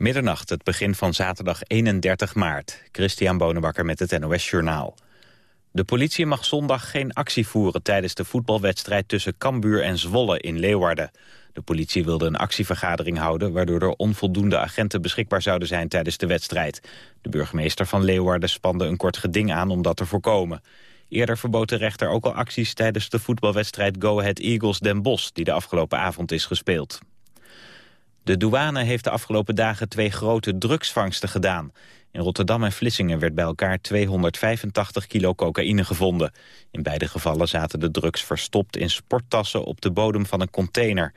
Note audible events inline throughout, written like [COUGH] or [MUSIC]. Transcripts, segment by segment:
Middernacht, het begin van zaterdag 31 maart. Christian Bonenbakker met het NOS Journaal. De politie mag zondag geen actie voeren tijdens de voetbalwedstrijd tussen Cambuur en Zwolle in Leeuwarden. De politie wilde een actievergadering houden waardoor er onvoldoende agenten beschikbaar zouden zijn tijdens de wedstrijd. De burgemeester van Leeuwarden spande een kort geding aan om dat te voorkomen. Eerder verbood de rechter ook al acties tijdens de voetbalwedstrijd Go Ahead Eagles Den Bosch die de afgelopen avond is gespeeld. De douane heeft de afgelopen dagen twee grote drugsvangsten gedaan. In Rotterdam en Vlissingen werd bij elkaar 285 kilo cocaïne gevonden. In beide gevallen zaten de drugs verstopt in sporttassen op de bodem van een container.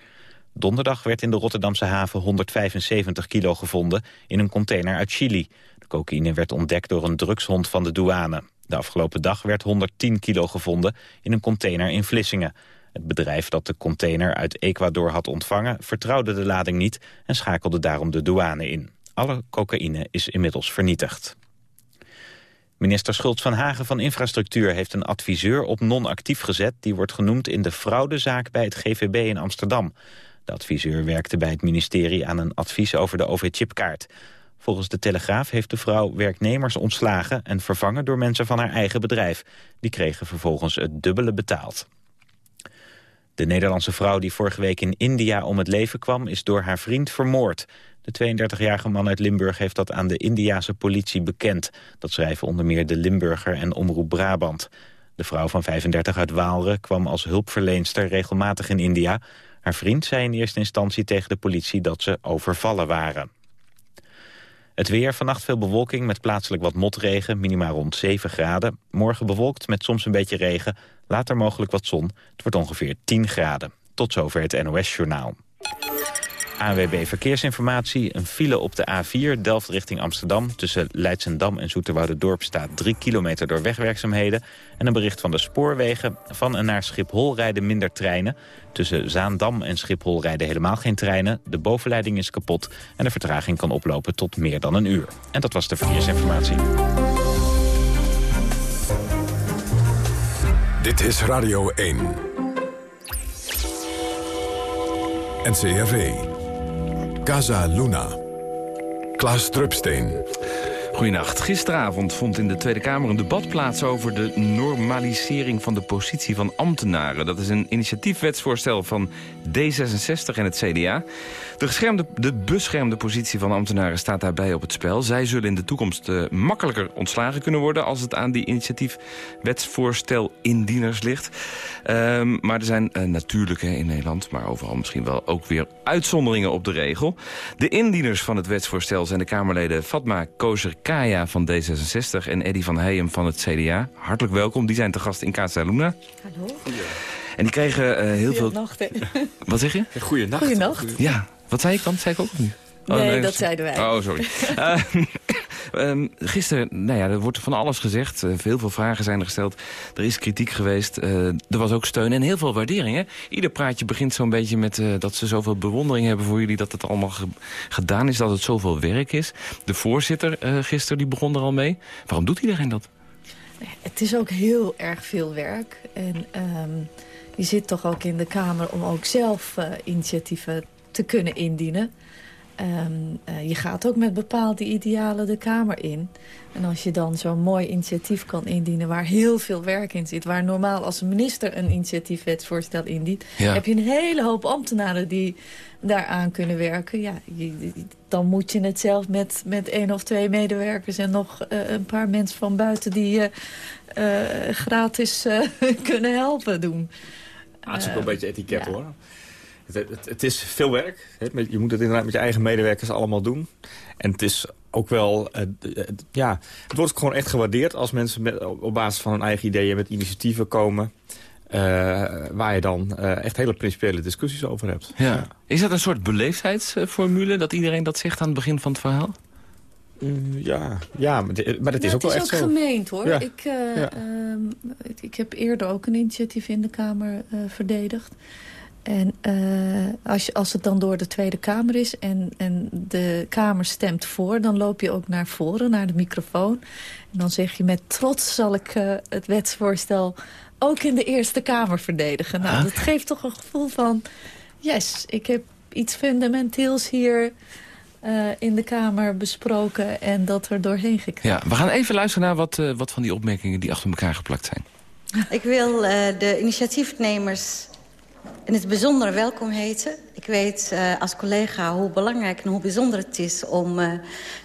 Donderdag werd in de Rotterdamse haven 175 kilo gevonden in een container uit Chili. De cocaïne werd ontdekt door een drugshond van de douane. De afgelopen dag werd 110 kilo gevonden in een container in Vlissingen. Het bedrijf dat de container uit Ecuador had ontvangen... vertrouwde de lading niet en schakelde daarom de douane in. Alle cocaïne is inmiddels vernietigd. Minister Schultz van Hagen van Infrastructuur heeft een adviseur op non-actief gezet... die wordt genoemd in de fraudezaak bij het GVB in Amsterdam. De adviseur werkte bij het ministerie aan een advies over de OV-chipkaart. Volgens de Telegraaf heeft de vrouw werknemers ontslagen... en vervangen door mensen van haar eigen bedrijf. Die kregen vervolgens het dubbele betaald. De Nederlandse vrouw die vorige week in India om het leven kwam... is door haar vriend vermoord. De 32-jarige man uit Limburg heeft dat aan de Indiase politie bekend. Dat schrijven onder meer de Limburger en Omroep Brabant. De vrouw van 35 uit Waalre kwam als hulpverleenster regelmatig in India. Haar vriend zei in eerste instantie tegen de politie dat ze overvallen waren. Het weer, vannacht veel bewolking met plaatselijk wat motregen, minimaal rond 7 graden. Morgen bewolkt met soms een beetje regen, later mogelijk wat zon. Het wordt ongeveer 10 graden. Tot zover het NOS-journaal. ANWB Verkeersinformatie. Een file op de A4 Delft richting Amsterdam. Tussen Leidsendam en Dorp staat 3 kilometer door wegwerkzaamheden. En een bericht van de spoorwegen. Van en naar Schiphol rijden minder treinen. Tussen Zaandam en Schiphol rijden helemaal geen treinen. De bovenleiding is kapot en de vertraging kan oplopen tot meer dan een uur. En dat was de verkeersinformatie. Dit is Radio 1. NCRV. Casa Luna. Klaas Drupsteen. Goedenacht. Gisteravond vond in de Tweede Kamer een debat plaats over de normalisering van de positie van ambtenaren. Dat is een initiatiefwetsvoorstel van D66 en het CDA. De, geschermde, de beschermde positie van ambtenaren staat daarbij op het spel. Zij zullen in de toekomst uh, makkelijker ontslagen kunnen worden... als het aan die initiatiefwetsvoorstel indieners ligt. Um, maar er zijn uh, natuurlijk hè, in Nederland, maar overal misschien wel ook weer uitzonderingen op de regel. De indieners van het wetsvoorstel zijn de Kamerleden Fatma Kozer Kaya van D66 en Eddy van Heijem van het CDA. Hartelijk welkom, die zijn te gast in Casa Luna. Hallo. En die kregen uh, heel veel... Wat zeg je? Goeienacht. Goeienacht. Ja, wat zei ik dan? Zei ik ook of niet? Oh, nee, dat zeiden wij. Oh, sorry. uh, [LAUGHS] um, [LAUGHS] gisteren, nou ja, er wordt van alles gezegd. Uh, veel, veel vragen zijn er gesteld. Er is kritiek geweest. Uh, er was ook steun en heel veel waardering. Hè? Ieder praatje begint zo'n beetje met dat ze zoveel bewondering hebben voor jullie. Dat het allemaal ge gedaan is, dat het zoveel werk is. De voorzitter gisteren, die begon er al mee. Waarom doet iedereen dat? Het is ook heel erg veel werk. En um, je zit toch ook in de Kamer om ook zelf initiatieven te kunnen indienen. Um, uh, je gaat ook met bepaalde idealen de Kamer in. En als je dan zo'n mooi initiatief kan indienen... waar heel veel werk in zit... waar normaal als een minister een initiatiefwetsvoorstel indient... Ja. heb je een hele hoop ambtenaren die daaraan kunnen werken. Ja, je, dan moet je het zelf met, met één of twee medewerkers... en nog uh, een paar mensen van buiten die je uh, gratis [LAUGHS] kunnen helpen doen. Ah, het is ook wel een beetje etiket, ja. hoor. Het, het, het, is veel werk. Je moet het inderdaad met je eigen medewerkers allemaal doen. En het is ook wel... Uh, ja, het wordt gewoon echt gewaardeerd als mensen met, op basis van hun eigen ideeën met initiatieven komen... Uh, waar je dan uh, echt hele principiële discussies over hebt. Ja. ja. Is dat een soort beleefdheidsformule dat iedereen dat zegt aan het begin van het verhaal? Mm, ja, ja, maar, maar dat is ook wel echt zo. Het is ook gemeend, hoor. Ja. Ik, uh, ja. uh, ik heb eerder ook een initiatief in de Kamer uh, verdedigd. En uh, als, je, als het dan door de Tweede Kamer is en, en de Kamer stemt voor... dan loop je ook naar voren, naar de microfoon. En dan zeg je met trots zal ik uh, het wetsvoorstel ook in de Eerste Kamer verdedigen. Nou, ah. dat geeft toch een gevoel van... yes, ik heb iets fundamenteels hier in de Kamer besproken en dat er doorheen gekregen. Ja, we gaan even luisteren naar wat, wat van die opmerkingen die achter elkaar geplakt zijn. Ik wil de initiatiefnemers in het bijzonder welkom heten. Ik weet uh, als collega hoe belangrijk en hoe bijzonder het is... om uh,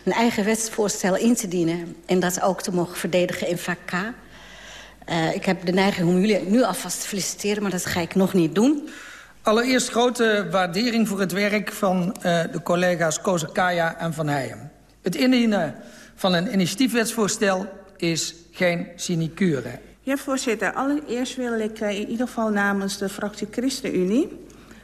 een eigen wetsvoorstel in te dienen... en dat ook te mogen verdedigen in vak K. Uh, ik heb de neiging om jullie nu alvast te feliciteren... maar dat ga ik nog niet doen. Allereerst grote waardering voor het werk van de collega's Kozakaya en Van Heijen. Het indienen van een initiatiefwetsvoorstel is geen sinecure. Ja, voorzitter. Allereerst wil ik uh, in ieder geval namens de fractie ChristenUnie...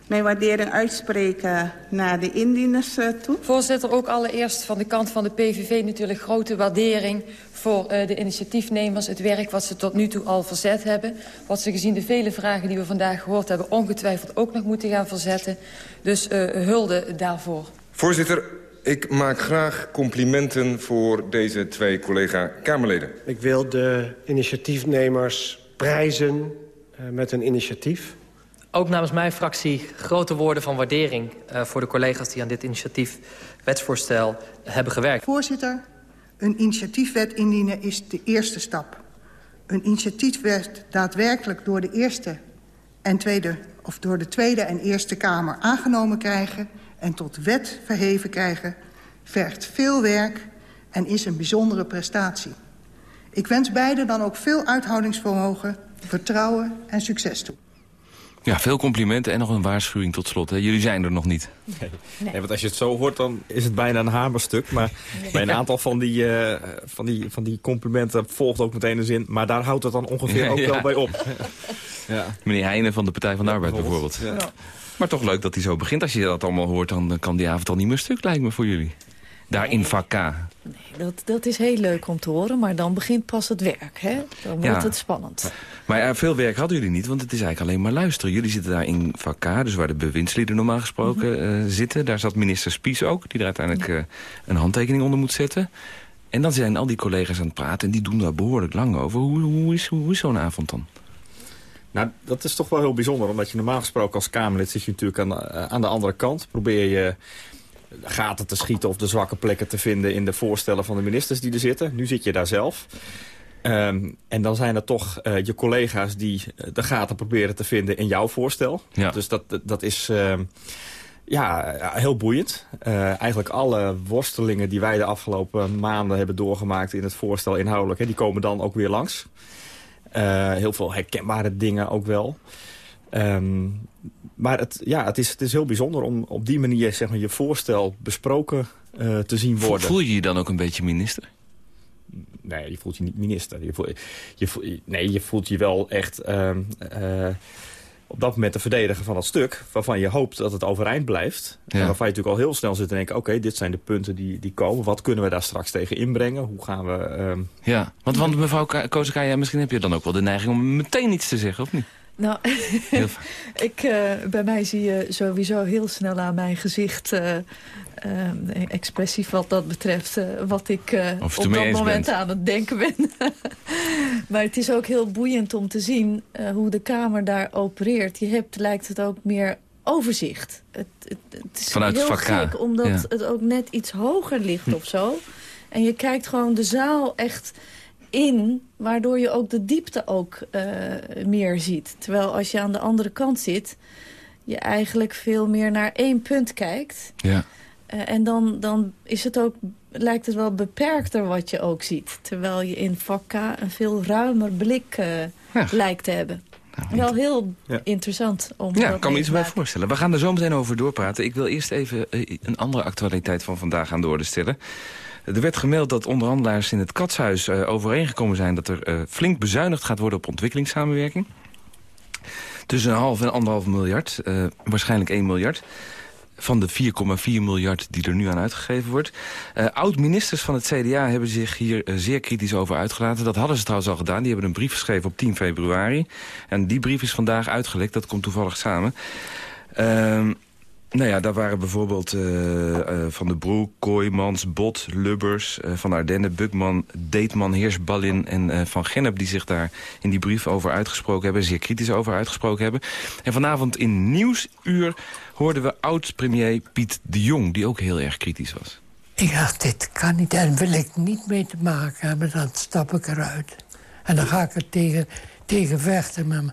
mijn waardering uitspreken naar de indieners uh, toe. Voorzitter, ook allereerst van de kant van de PVV natuurlijk grote waardering... voor uh, de initiatiefnemers, het werk wat ze tot nu toe al verzet hebben. Wat ze gezien de vele vragen die we vandaag gehoord hebben... ongetwijfeld ook nog moeten gaan verzetten. Dus hulde daarvoor. Voorzitter, ik maak graag complimenten voor deze twee collega-Kamerleden. Ik wil de initiatiefnemers prijzen uh, met een initiatief. Ook namens mijn fractie grote woorden van waardering... Uh, voor de collega's die aan dit initiatief wetsvoorstel hebben gewerkt. Voorzitter, een initiatiefwet indienen is de eerste stap. Een initiatiefwet daadwerkelijk door de Eerste en Tweede... of door de Tweede en Eerste Kamer aangenomen krijgen en tot wet verheven krijgen... vergt veel werk en is een bijzondere prestatie. Ik wens beiden dan ook veel uithoudingsvermogen, vertrouwen en succes toe. Ja, veel complimenten en nog een waarschuwing tot slot. Hè. Jullie zijn er nog niet. Nee. nee. want als je het zo hoort, dan is het bijna een hamerstuk. Maar bij een aantal van die, uh, van, die, van die complimenten volgt ook meteen een zin. Maar daar houdt het dan ongeveer ook [LAUGHS] ja. wel bij op. ja. Meneer Heijnen van de Partij van de Arbeid bijvoorbeeld. Maar toch leuk dat hij zo begint. Als je dat allemaal hoort, dan kan die avond al niet meer stuk, lijkt me, voor jullie. Daar in vak K. Nee, dat, dat is heel leuk om te horen, maar dan begint pas het werk. Hè? Dan wordt ja. het spannend. Maar ja, veel werk hadden jullie niet, want het is eigenlijk alleen maar luisteren. Jullie zitten daar in vak K, dus waar de bewindslieden normaal gesproken mm -hmm. uh, zitten. Daar zat minister Spies ook, die er uiteindelijk uh, een handtekening onder moet zetten. En dan zijn al die collega's aan het praten en die doen daar behoorlijk lang over. Hoe, hoe is, hoe is zo'n avond dan? Nou, dat is toch wel heel bijzonder. Omdat je normaal gesproken als Kamerlid zit je natuurlijk aan de, aan de andere kant. Probeer je gaten te schieten of de zwakke plekken te vinden... in de voorstellen van de ministers die er zitten. Nu zit je daar zelf. Um, en dan zijn er toch uh, je collega's die de gaten proberen te vinden in jouw voorstel. Ja. Dus dat, dat is... Uh, ja, heel boeiend. Uh, eigenlijk alle worstelingen die wij de afgelopen maanden hebben doorgemaakt... in het voorstel inhoudelijk, hè, die komen dan ook weer langs. Uh, heel veel herkenbare dingen ook wel. Um, maar het, ja, het, is, het is heel bijzonder om op die manier zeg maar, je voorstel besproken uh, te zien worden. Voel je je dan ook een beetje minister? Nee, je voelt je niet minister. Je voelt, je voelt, nee, je voelt je wel echt uh, uh, op dat moment de verdediger van dat stuk... waarvan je hoopt dat het overeind blijft. Ja. En waarvan je natuurlijk al heel snel zit te denken... oké, okay, dit zijn de punten die, die komen. Wat kunnen we daar straks tegen inbrengen? Hoe gaan we... Um... Ja, want, want mevrouw Kozakaya, misschien heb je dan ook wel de neiging... om meteen iets te zeggen, of niet? Nou, [LAUGHS] ik, uh, bij mij zie je sowieso heel snel aan mijn gezicht... Uh, uh, expressief wat dat betreft, wat ik op dat moment bent. aan het denken ben. [LAUGHS] maar het is ook heel boeiend om te zien hoe de Kamer daar opereert. Je hebt, lijkt het ook meer overzicht. Het, het, het is Vanuit heel gek, omdat ja. het ook net iets hoger ligt of zo. En je kijkt gewoon de zaal echt in, waardoor je ook de diepte ook uh, meer ziet. Terwijl als je aan de andere kant zit, je eigenlijk veel meer naar één punt kijkt. Ja. Uh, en dan, dan is het ook, lijkt het wel beperkter wat je ook ziet. Terwijl je in vak K een veel ruimer blik uh, ja. lijkt te hebben. Nou, wel heel ja. interessant. Om ja, ik kan me iets bij voorstellen. We gaan er zo meteen over doorpraten. Ik wil eerst even een andere actualiteit van vandaag aan de orde stellen. Er werd gemeld dat onderhandelaars in het Katshuis uh, overeengekomen zijn... dat er uh, flink bezuinigd gaat worden op ontwikkelingssamenwerking. Tussen een half en anderhalf miljard, uh, waarschijnlijk 1 miljard van de 4,4 miljard die er nu aan uitgegeven wordt. Oud-ministers van het CDA hebben zich hier zeer kritisch over uitgelaten. Dat hadden ze trouwens al gedaan. Die hebben een brief geschreven op 10 februari. En die brief is vandaag uitgelekt. Dat komt toevallig samen. Uh, Nou ja, daar waren bijvoorbeeld uh, uh, Van de Broek, Kooijmans, Bot, Lubbers... Uh, Van Ardenne, Bukman, Deetman, Heersballin en Van Gennep... die zich daar in die brief over uitgesproken hebben... zeer kritisch over uitgesproken hebben. En vanavond in Nieuwsuur hoorden we oud-premier Piet de Jong... die ook heel erg kritisch was. Ik dacht, dit kan niet en wil ik niet mee te maken hebben... dan stap ik eruit. En dan ga ik er tegen, tegen vechten met,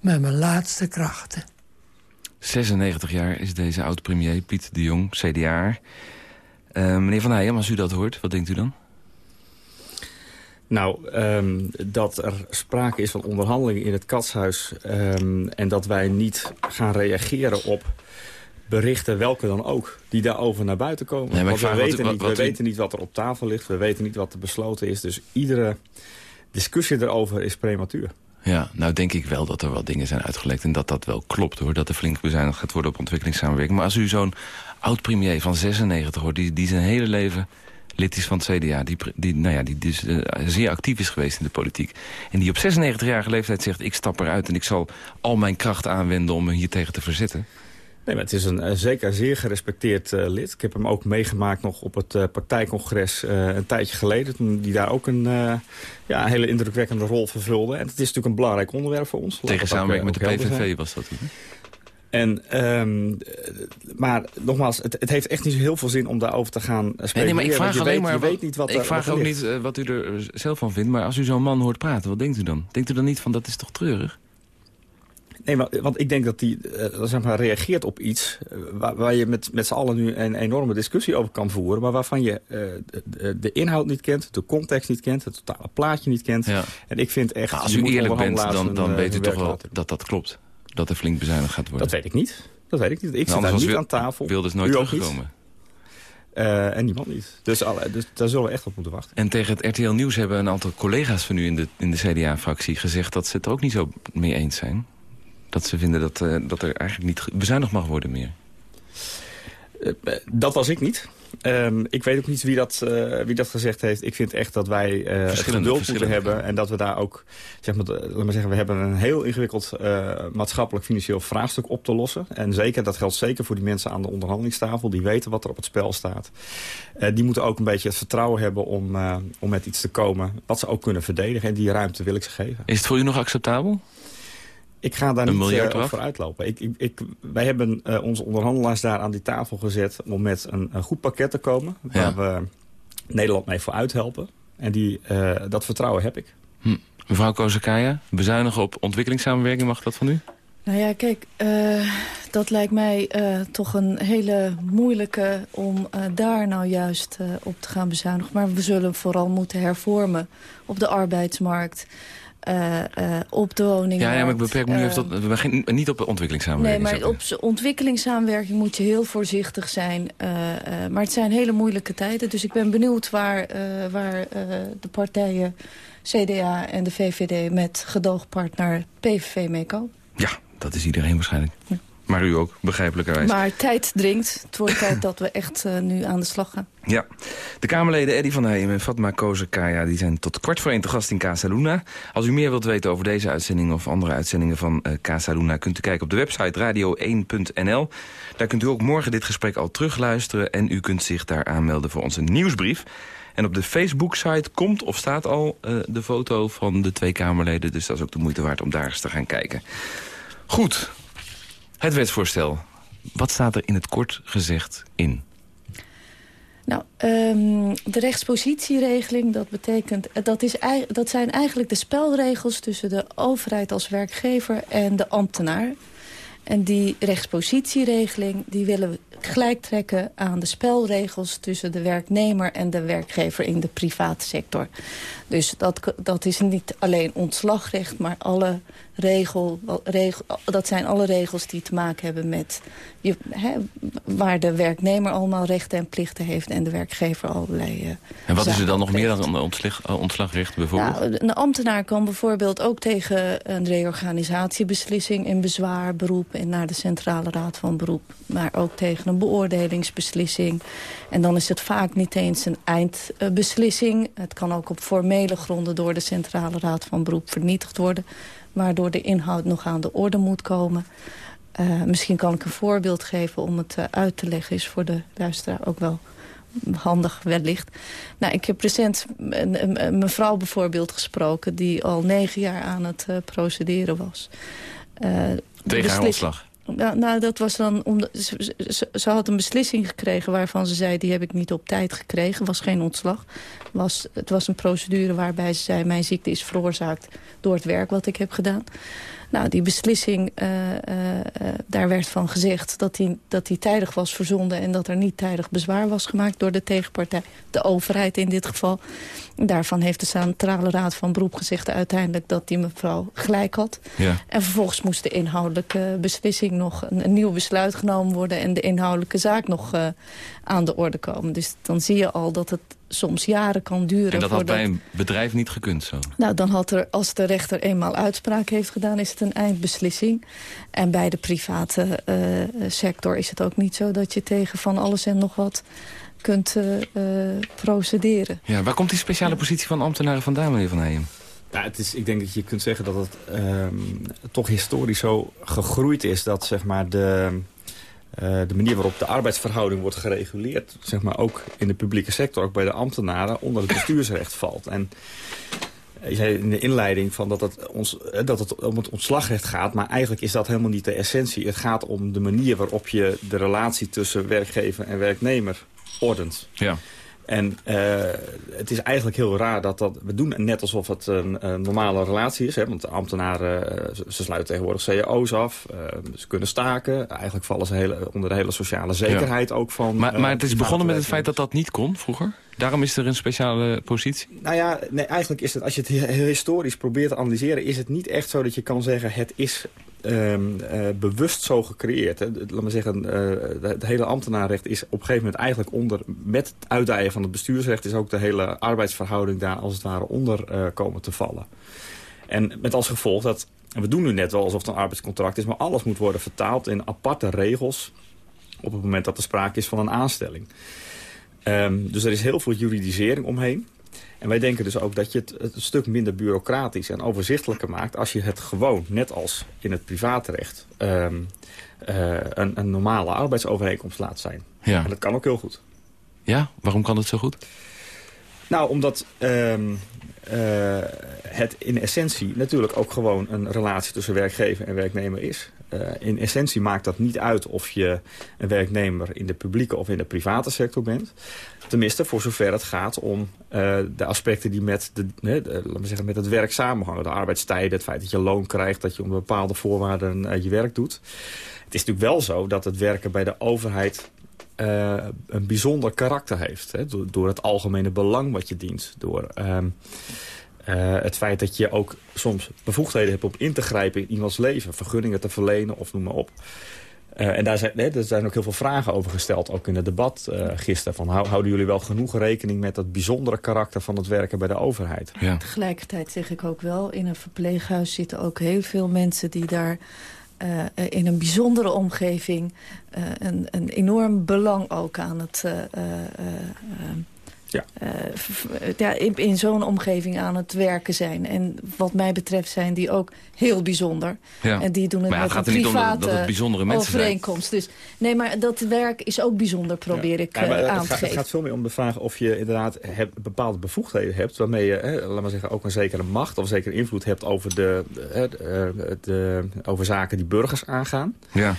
met mijn laatste krachten. 96 jaar is deze oud-premier Piet de Jong, CDA. Uh, meneer Van Heijem, als u dat hoort, wat denkt u dan? Nou, um, dat er sprake is van onderhandelingen in het katshuis... Um, en dat wij niet gaan reageren op berichten, welke dan ook, die daarover naar buiten komen. Nee, Want we, weten, wat, niet, we weten niet wat er op tafel ligt, we weten niet wat er besloten is. Dus iedere discussie erover is prematuur. Ja, nou denk ik wel dat er wel dingen zijn uitgelekt... en dat dat wel klopt, hoor. Dat er flink bezuinigd gaat worden op ontwikkelingssamenwerking. Maar als u zo'n oud-premier van 96 hoort... Die, die zijn hele leven lid is van het CDA... die, die, nou ja, die dus, uh, zeer actief is geweest in de politiek... en die op 96-jarige leeftijd zegt... ik stap eruit en ik zal al mijn kracht aanwenden om me hier tegen te verzetten... Nee, maar het is een, zeker zeer gerespecteerd uh, lid. Ik heb hem ook meegemaakt nog op het uh, partijcongres uh, een tijdje geleden. Toen die daar ook een ja, hele indrukwekkende rol vervulde. En het is natuurlijk een belangrijk onderwerp voor ons. Tegen samenwerking met de PVV was dat toen, en, um, maar nogmaals, het, het, heeft echt niet zo heel veel zin om daarover te gaan spelen. Nee, nee, maar ik vraag alleen weet, maar... Weet niet wat ik vraag ook niet wat u er zelf van vindt. Maar als u zo'n man hoort praten, wat denkt u dan? Denkt u dan niet van, dat is toch treurig? Nee, maar, want ik denk dat die uh, zeg maar, reageert op iets... Uh, waar, waar, je met, met z'n allen nu een enorme discussie over kan voeren... maar waarvan je uh, de, de, inhoud niet kent, de context niet kent... het totale plaatje niet kent. Ja. En ik vind echt... als u eerlijk bent, dan, dan weet u toch wel dat dat klopt? Dat er flink bezuinigd gaat worden? Dat weet ik niet. Dat weet ik niet. Ik nou, zit daar niet aan tafel. Wil dus nooit teruggekomen. Uh, en niemand niet. Dus, alle, dus daar zullen we echt op moeten wachten. En tegen het RTL Nieuws hebben een aantal collega's van u in de, in de CDA-fractie gezegd... dat ze het er ook niet zo mee eens zijn dat ze vinden dat, uh, dat er eigenlijk niet bezuinigd mag worden meer? Uh, dat was ik niet. Um, ik weet ook niet wie dat, uh, wie dat gezegd heeft. Ik vind echt dat wij uh, geduld moeten hebben. En dat we daar ook, zeg maar, laat maar zeggen, we hebben een heel ingewikkeld uh, maatschappelijk financieel vraagstuk op te lossen. En zeker, dat geldt zeker voor die mensen aan de onderhandelingstafel. Die weten wat er op het spel staat. die moeten ook een beetje het vertrouwen hebben om, om met iets te komen wat ze ook kunnen verdedigen. En die ruimte wil ik ze geven. Is het voor u nog acceptabel? Ik ga daar niet uh, voor uitlopen. Ik, ik, ik, wij hebben uh, onze onderhandelaars daar aan die tafel gezet... om met een, een goed pakket te komen... waar we Nederland mee voor uithelpen. En die, uh, dat vertrouwen heb ik. Hm. Mevrouw Kozakaya, bezuinigen op ontwikkelingssamenwerking, mag dat van u? Nou ja, kijk, dat lijkt mij toch een hele moeilijke om daar nou juist op te gaan bezuinigen. Maar we zullen vooral moeten hervormen op de arbeidsmarkt... Uh, uh, op de woningen. Ja, ja, maar ik beperk me nu even tot... We gaan niet op ontwikkelingssamenwerking. Nee, maar op ontwikkelingssamenwerking moet je heel voorzichtig zijn. Maar het zijn hele moeilijke tijden. Dus ik ben benieuwd waar, waar de partijen CDA en de VVD... met gedoogpartner PVV mee komen. Ja, dat is iedereen waarschijnlijk. Ja. Maar u ook, begrijpelijkerwijs. Maar tijd dringt. Het wordt tijd dat we echt uh, nu aan de slag gaan. Ja. De Kamerleden Eddy van Heijem en Fatma Kozakaya... die zijn tot kwart voor één te gast in Casa Luna. Als u meer wilt weten over deze uitzending of andere uitzendingen van uh, Casa Luna... kunt u kijken op de website radio1.nl. Daar kunt u ook morgen dit gesprek al terugluisteren... en u kunt zich daar aanmelden voor onze nieuwsbrief. En op de Facebook-site komt of staat al uh, de foto van de twee Kamerleden. Dus dat is ook de moeite waard om daar eens te gaan kijken. Goed, het wetsvoorstel. Wat staat er in het kort gezegd in? Nou, um, de rechtspositieregeling, dat betekent, dat, is, dat zijn eigenlijk de spelregels tussen de overheid als werkgever en de ambtenaar. En die rechtspositieregeling die willen we gelijk trekken aan de spelregels tussen de werknemer en de werkgever in de private sector. Dus dat, dat is niet alleen ontslagrecht, maar alle regel, regel, dat zijn alle regels die te maken hebben met je, hè, waar de werknemer allemaal rechten en plichten heeft en de werkgever allerlei uh, En wat is er dan nog meer dan ontslag, uh, ontslagrecht bijvoorbeeld? Nou, een ambtenaar kan bijvoorbeeld ook tegen een reorganisatiebeslissing in bezwaar beroep en naar de Centrale Raad van Beroep, maar ook tegen een beoordelingsbeslissing. En dan is het vaak niet eens een eindbeslissing. Het kan ook op formele gronden door de Centrale Raad van Beroep vernietigd worden waardoor de inhoud nog aan de orde moet komen. Uh, misschien kan ik een voorbeeld geven om het uh, uit te leggen. Is voor de luisteraar ook wel handig wellicht. Nou, ik heb recent een, mevrouw bijvoorbeeld gesproken... die al negen jaar aan het uh, procederen was. Tegen haar ontslag? Nou, nou, dat was dan omdat ze, ze, ze, had een beslissing gekregen waarvan ze zei... die heb ik niet op tijd gekregen, was geen ontslag. Was, het was een procedure waarbij ze zei... mijn ziekte is veroorzaakt door het werk wat ik heb gedaan. Nou, die beslissing, uh, uh, uh, daar werd van gezegd dat die, dat die tijdig was verzonden... en dat er niet tijdig bezwaar was gemaakt door de tegenpartij. De overheid in dit geval. Daarvan heeft de Centrale Raad van Beroep gezegd uiteindelijk... dat die mevrouw gelijk had. Ja. En vervolgens moest de inhoudelijke beslissing nog... een, een nieuw besluit genomen worden... en de inhoudelijke zaak nog aan de orde komen. Dus dan zie je al dat het soms jaren kan duren. En dat had bij een bedrijf niet gekund zo? Nou, dan had er, als de rechter eenmaal uitspraak heeft gedaan... is het een eindbeslissing. En bij de private uh, sector is het ook niet zo... dat je tegen van alles en nog wat kunt uh, procederen. Ja, waar komt die speciale positie van ambtenaren vandaan, meneer Van Heijen? Ja, het is, ik denk dat je kunt zeggen dat het um, toch historisch zo gegroeid is... dat zeg maar de, uh, de manier waarop de arbeidsverhouding wordt gereguleerd... zeg maar ook in de publieke sector, ook bij de ambtenaren... onder het bestuursrecht valt. En je zei in de inleiding van dat, het ons, dat het om het ontslagrecht gaat... maar eigenlijk is dat helemaal niet de essentie. Het gaat om de manier waarop je de relatie tussen werkgever en werknemer ordent. Ja. En uh, het is eigenlijk heel raar dat dat... We doen net alsof het een, een normale relatie is. Hè, want de ambtenaren, uh, ze sluiten tegenwoordig cao's af. Uh, ze kunnen staken. Eigenlijk vallen ze hele, onder de hele sociale zekerheid ja. ook van... Maar, maar het is begonnen met het feit dat dat niet kon vroeger? Daarom is er een speciale positie? Nou ja, nee, eigenlijk is het, als je het heel historisch probeert te analyseren... is het niet echt zo dat je kan zeggen... het is um, uh, bewust zo gecreëerd. Laat maar zeggen, uh, het hele ambtenaarrecht is op een gegeven moment eigenlijk onder... met het uitdijen van het bestuursrecht is ook de hele arbeidsverhouding daar als het ware onder uh, komen te vallen. En met als gevolg dat, we doen nu net wel alsof het een arbeidscontract is... maar alles moet worden vertaald in aparte regels op het moment dat er sprake is van een aanstelling. Um, dus er is heel veel juridisering omheen. En wij denken dus ook dat je het, het een stuk minder bureaucratisch en overzichtelijker maakt... als je het gewoon, net als in het privaatrecht, um, uh, een, een, normale arbeidsovereenkomst laat zijn. Ja. En dat kan ook heel goed. Ja? Waarom kan het zo goed? Nou, omdat um, uh, het in essentie natuurlijk ook gewoon een relatie tussen werkgever en werknemer is. Uh, in essentie maakt dat niet uit of je een werknemer in de publieke of in de private sector bent. Tenminste, voor zover het gaat om uh, de aspecten die met, de, de, laat zeggen, met het werk samenhangen. De arbeidstijden, het feit dat je loon krijgt, dat je onder bepaalde voorwaarden uh, je werk doet. Het is natuurlijk wel zo dat het werken bij de overheid een bijzonder karakter heeft. Hè? Door, het algemene belang wat je dient. Door um, uh, het feit dat je ook soms bevoegdheden hebt om in te grijpen in iemands leven. Vergunningen te verlenen of noem maar op. Uh, en daar zijn, hè, er zijn ook heel veel vragen over gesteld, ook in het debat uh, gisteren. Van, houden jullie wel genoeg rekening met dat bijzondere karakter van het werken bij de overheid? Ja. Tegelijkertijd zeg ik ook wel, in een verpleeghuis zitten ook heel veel mensen die daar... Uh, in een bijzondere omgeving uh, een, een enorm belang ook aan het... Uh, ja. ja, in, in zo'n omgeving aan het werken zijn. En wat mij betreft zijn die ook heel bijzonder. Ja. En die doen het maar ja, met het een gaat er private niet om dat het bijzondere mensen overeenkomst. Dus, nee, maar dat werk is ook bijzonder, probeer ja. ik ja, aan het te gaat, geven. Het gaat veel meer om de vraag of je inderdaad heb, bepaalde bevoegdheden hebt... waarmee je, hè, laat maar zeggen, ook een zekere macht of een zekere invloed hebt... over, de, de, de, de over zaken die burgers aangaan. Ja.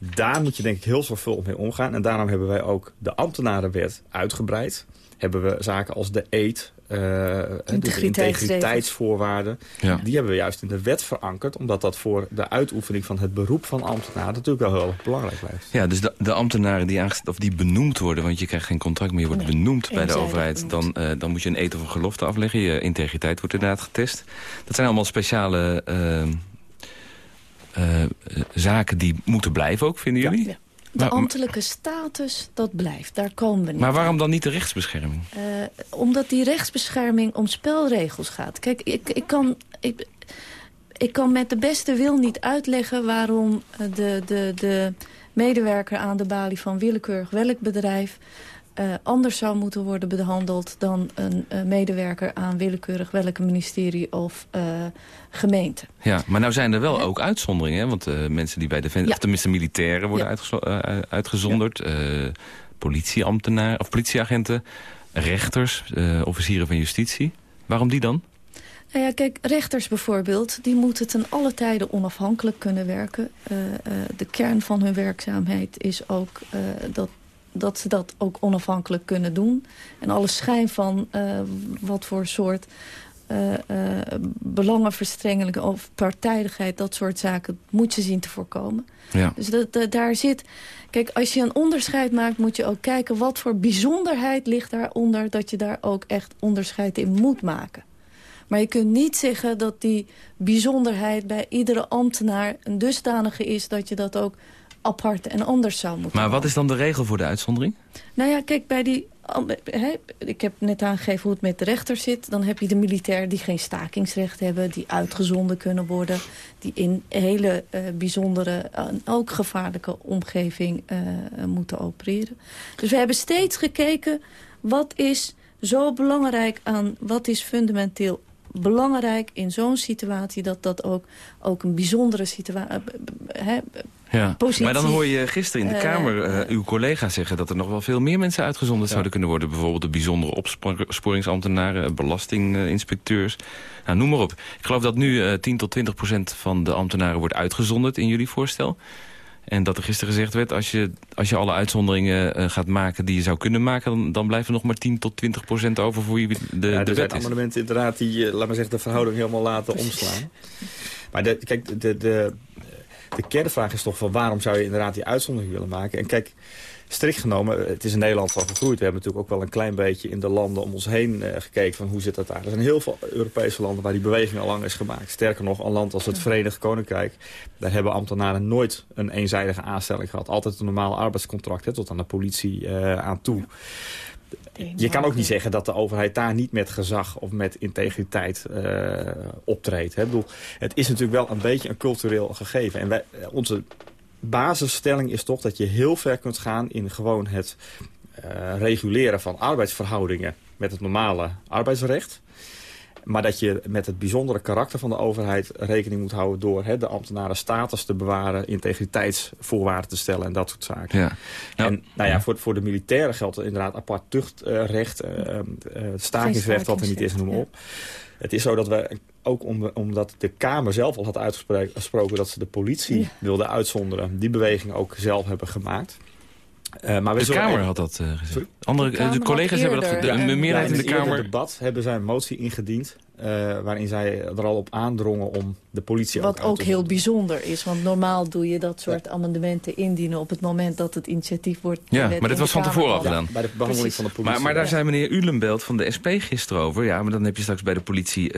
Daar moet je denk ik heel zorgvuldig mee omgaan. En daarom hebben wij ook de ambtenarenwet uitgebreid. Hebben we zaken als de eet, uh, de integriteitsvoorwaarden. Ja. Die hebben we juist in de wet verankerd. Omdat dat voor de uitoefening van het beroep van ambtenaren natuurlijk wel heel erg belangrijk blijft. Ja, dus de, de ambtenaren die, of die benoemd worden, want je krijgt geen contract meer, je wordt Nee, benoemd bij de overheid. Dan, uh, dan moet je een eet of een gelofte afleggen. Je integriteit wordt inderdaad getest. Dat zijn allemaal speciale uh, zaken die moeten blijven ook, vinden jullie? Ja. De ambtelijke status, dat blijft. Daar komen we niet Maar waarom dan niet de rechtsbescherming? Uh, omdat die rechtsbescherming om spelregels gaat. Kijk, ik, ik, kan, ik, ik kan met de beste wil niet uitleggen... waarom de, de, de medewerker aan de balie van willekeurig welk bedrijf... Uh, anders zou moeten worden behandeld dan een uh, medewerker aan willekeurig welke ministerie of uh, gemeente. Ja, maar nou zijn er wel ook uitzonderingen, hè? want mensen die bij de ja. of tenminste militairen worden ja. uitgezonderd, politieambtenaren of politieagenten, rechters, officieren van justitie. Waarom die dan? Nou ja, kijk, rechters bijvoorbeeld, die moeten ten alle tijden onafhankelijk kunnen werken. de kern van hun werkzaamheid is ook dat dat ze dat ook onafhankelijk kunnen doen. En alle schijn van uh, wat voor soort uh, uh, belangenverstrengeling of partijdigheid... dat soort zaken moet je zien te voorkomen. Ja. Dus dat, dat, daar zit... Kijk, als je een onderscheid maakt, moet je ook kijken... wat voor bijzonderheid ligt daaronder... dat je daar ook echt onderscheid in moet maken. Maar je kunt niet zeggen dat die bijzonderheid bij iedere ambtenaar... een dusdanige is dat je dat ook apart en anders zou moeten Maar wat is dan de regel voor de uitzondering? Nou ja, kijk, bij die... He, ik heb net aangegeven hoe het met de rechter zit. Dan heb je de militair die geen stakingsrecht hebben... die uitgezonden kunnen worden... die in hele uh, bijzondere en uh, ook gevaarlijke omgeving uh, moeten opereren. Dus we hebben steeds gekeken... wat is zo belangrijk aan... wat is fundamenteel belangrijk in zo'n situatie... dat dat ook, ook een bijzondere situatie... Ja. Maar dan hoor je gisteren in de Kamer uh, uw collega zeggen... dat er nog wel veel meer mensen uitgezonden ja. zouden kunnen worden. Bijvoorbeeld de bijzondere opsporingsambtenaren, belastinginspecteurs. Nou, noem maar op. Ik geloof dat nu uh, 10 tot 20 procent van de ambtenaren wordt uitgezonderd in jullie voorstel. En dat er gisteren gezegd werd, als je, als je alle uitzonderingen uh, gaat maken die je zou kunnen maken... dan, dan blijven er nog maar 10 tot 20 procent over voor wie de, ja, de wet is. amendementen inderdaad die, laat maar zeggen, de verhouding helemaal laten omslaan. Maar de, kijk, de, de, de kernvraag is toch van waarom zou je inderdaad die uitzondering willen maken? En kijk, strikt genomen, het is in Nederland van gegroeid. We hebben natuurlijk ook wel een klein beetje in de landen om ons heen uh, gekeken van hoe zit dat daar. Er zijn heel veel Europese landen waar die beweging al lang is gemaakt. Sterker nog, een land als het Verenigd Koninkrijk, daar hebben ambtenaren nooit een eenzijdige aanstelling gehad. Altijd een normaal arbeidscontract, hè, tot aan de politie uh, aan toe je kan ook niet zeggen dat de overheid daar niet met gezag of met integriteit uh, optreedt. Hè? Bedoel, het is natuurlijk wel een beetje een cultureel gegeven. En wij, onze basisstelling is toch dat je heel ver kunt gaan in gewoon het uh, reguleren van arbeidsverhoudingen met het normale arbeidsrecht. Maar dat je met het bijzondere karakter van de overheid rekening moet houden... door hè, de ambtenaren status te bewaren, integriteitsvoorwaarden te stellen en dat soort zaken. Ja. Nou, en nou ja, voor, voor de militairen geldt inderdaad apart tuchtrecht, uh, uh, stakingsrecht wat er niet is, noem maar op. Het is zo dat we, ook om, omdat de Kamer zelf al had uitgesproken... dat ze de politie ja. wilde uitzonderen, die beweging ook zelf hebben gemaakt... Uh, maar de Kamer had dat uh, gezegd. Andere de, de collega's hebben dat... De, ja, de meerderheid in de Kamer... In het debat hebben zij een motie ingediend... Uh, waarin zij er al op aandrongen om de politie Wat ook, ook heel bijzonder is. Want normaal doe je dat soort ja. amendementen indienen... op het moment dat het initiatief wordt... Ja, maar dit was van tevoren al gedaan. Bij de behandeling van de politie. Maar, maar daar zei meneer Ulenbelt van de SP gisteren over. Ja, maar dan heb je straks bij de politie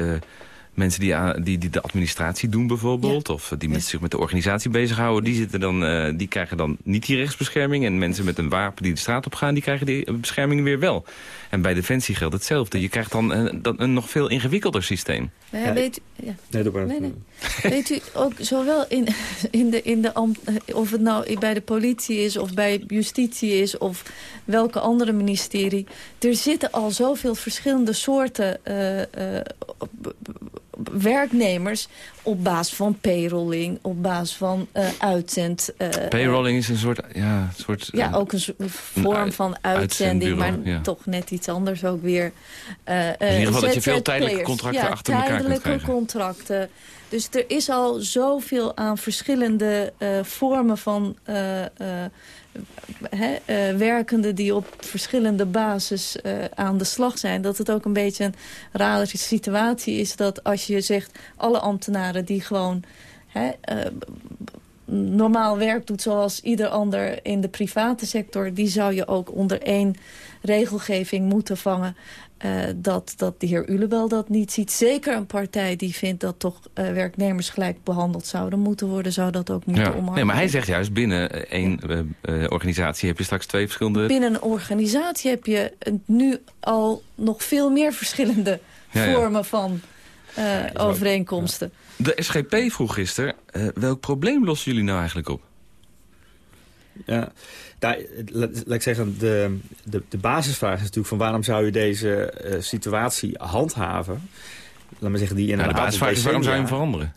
mensen die, die, die de administratie doen bijvoorbeeld... Ja. of die met zich met de organisatie bezighouden... Die, zitten dan, uh, die krijgen dan niet die rechtsbescherming. En mensen met een wapen die de straat op gaan... die krijgen die bescherming weer wel. En bij Defensie geldt hetzelfde. Je krijgt dan een, dan een nog veel ingewikkelder systeem. Ja, ja, weet, ja. Nee, maar. Nee, nee. [LAUGHS] weet u, ook zowel in, [LAUGHS] in de, in de ambt, of het nou bij de politie is... of bij justitie is of welke andere ministerie... er zitten al zoveel verschillende soorten... Uh, uh, werknemers op basis van payrolling, op basis van uh, uitzend... Uh, payrolling is een soort... Ja, soort, ja ook een vorm van uitzending, maar ja. toch net iets anders ook weer. In ieder geval dat je veel tijdelijke contracten ja, achter elkaar tijdelijke contracten. Dus er is al zoveel aan verschillende vormen van he, uh, werkenden die op verschillende basis uh, aan de slag zijn. Dat het ook een beetje een rare situatie is dat als je zegt... alle ambtenaren die gewoon he, uh, normaal werk doet zoals ieder ander in de private sector... die zou je ook onder één regelgeving moeten vangen. Uh, dat, dat de heer Ulebel dat niet ziet. Zeker een partij die vindt dat toch uh, werknemers gelijk behandeld zouden moeten worden... zou dat ook moeten ja. omarmen. Nee, maar hij zegt juist binnen één uh, organisatie heb je straks twee verschillende... Binnen een organisatie heb je nu al nog veel meer verschillende ja, ja. vormen van overeenkomsten. De SGP vroeg gisteren, welk probleem lossen jullie nou eigenlijk op? Ja, daar, laat, ik zeggen, de, de, de basisvraag is natuurlijk van waarom zou je deze uh, situatie handhaven? Laat maar zeggen, die in een de basisvraag is waarom zou je hem veranderen?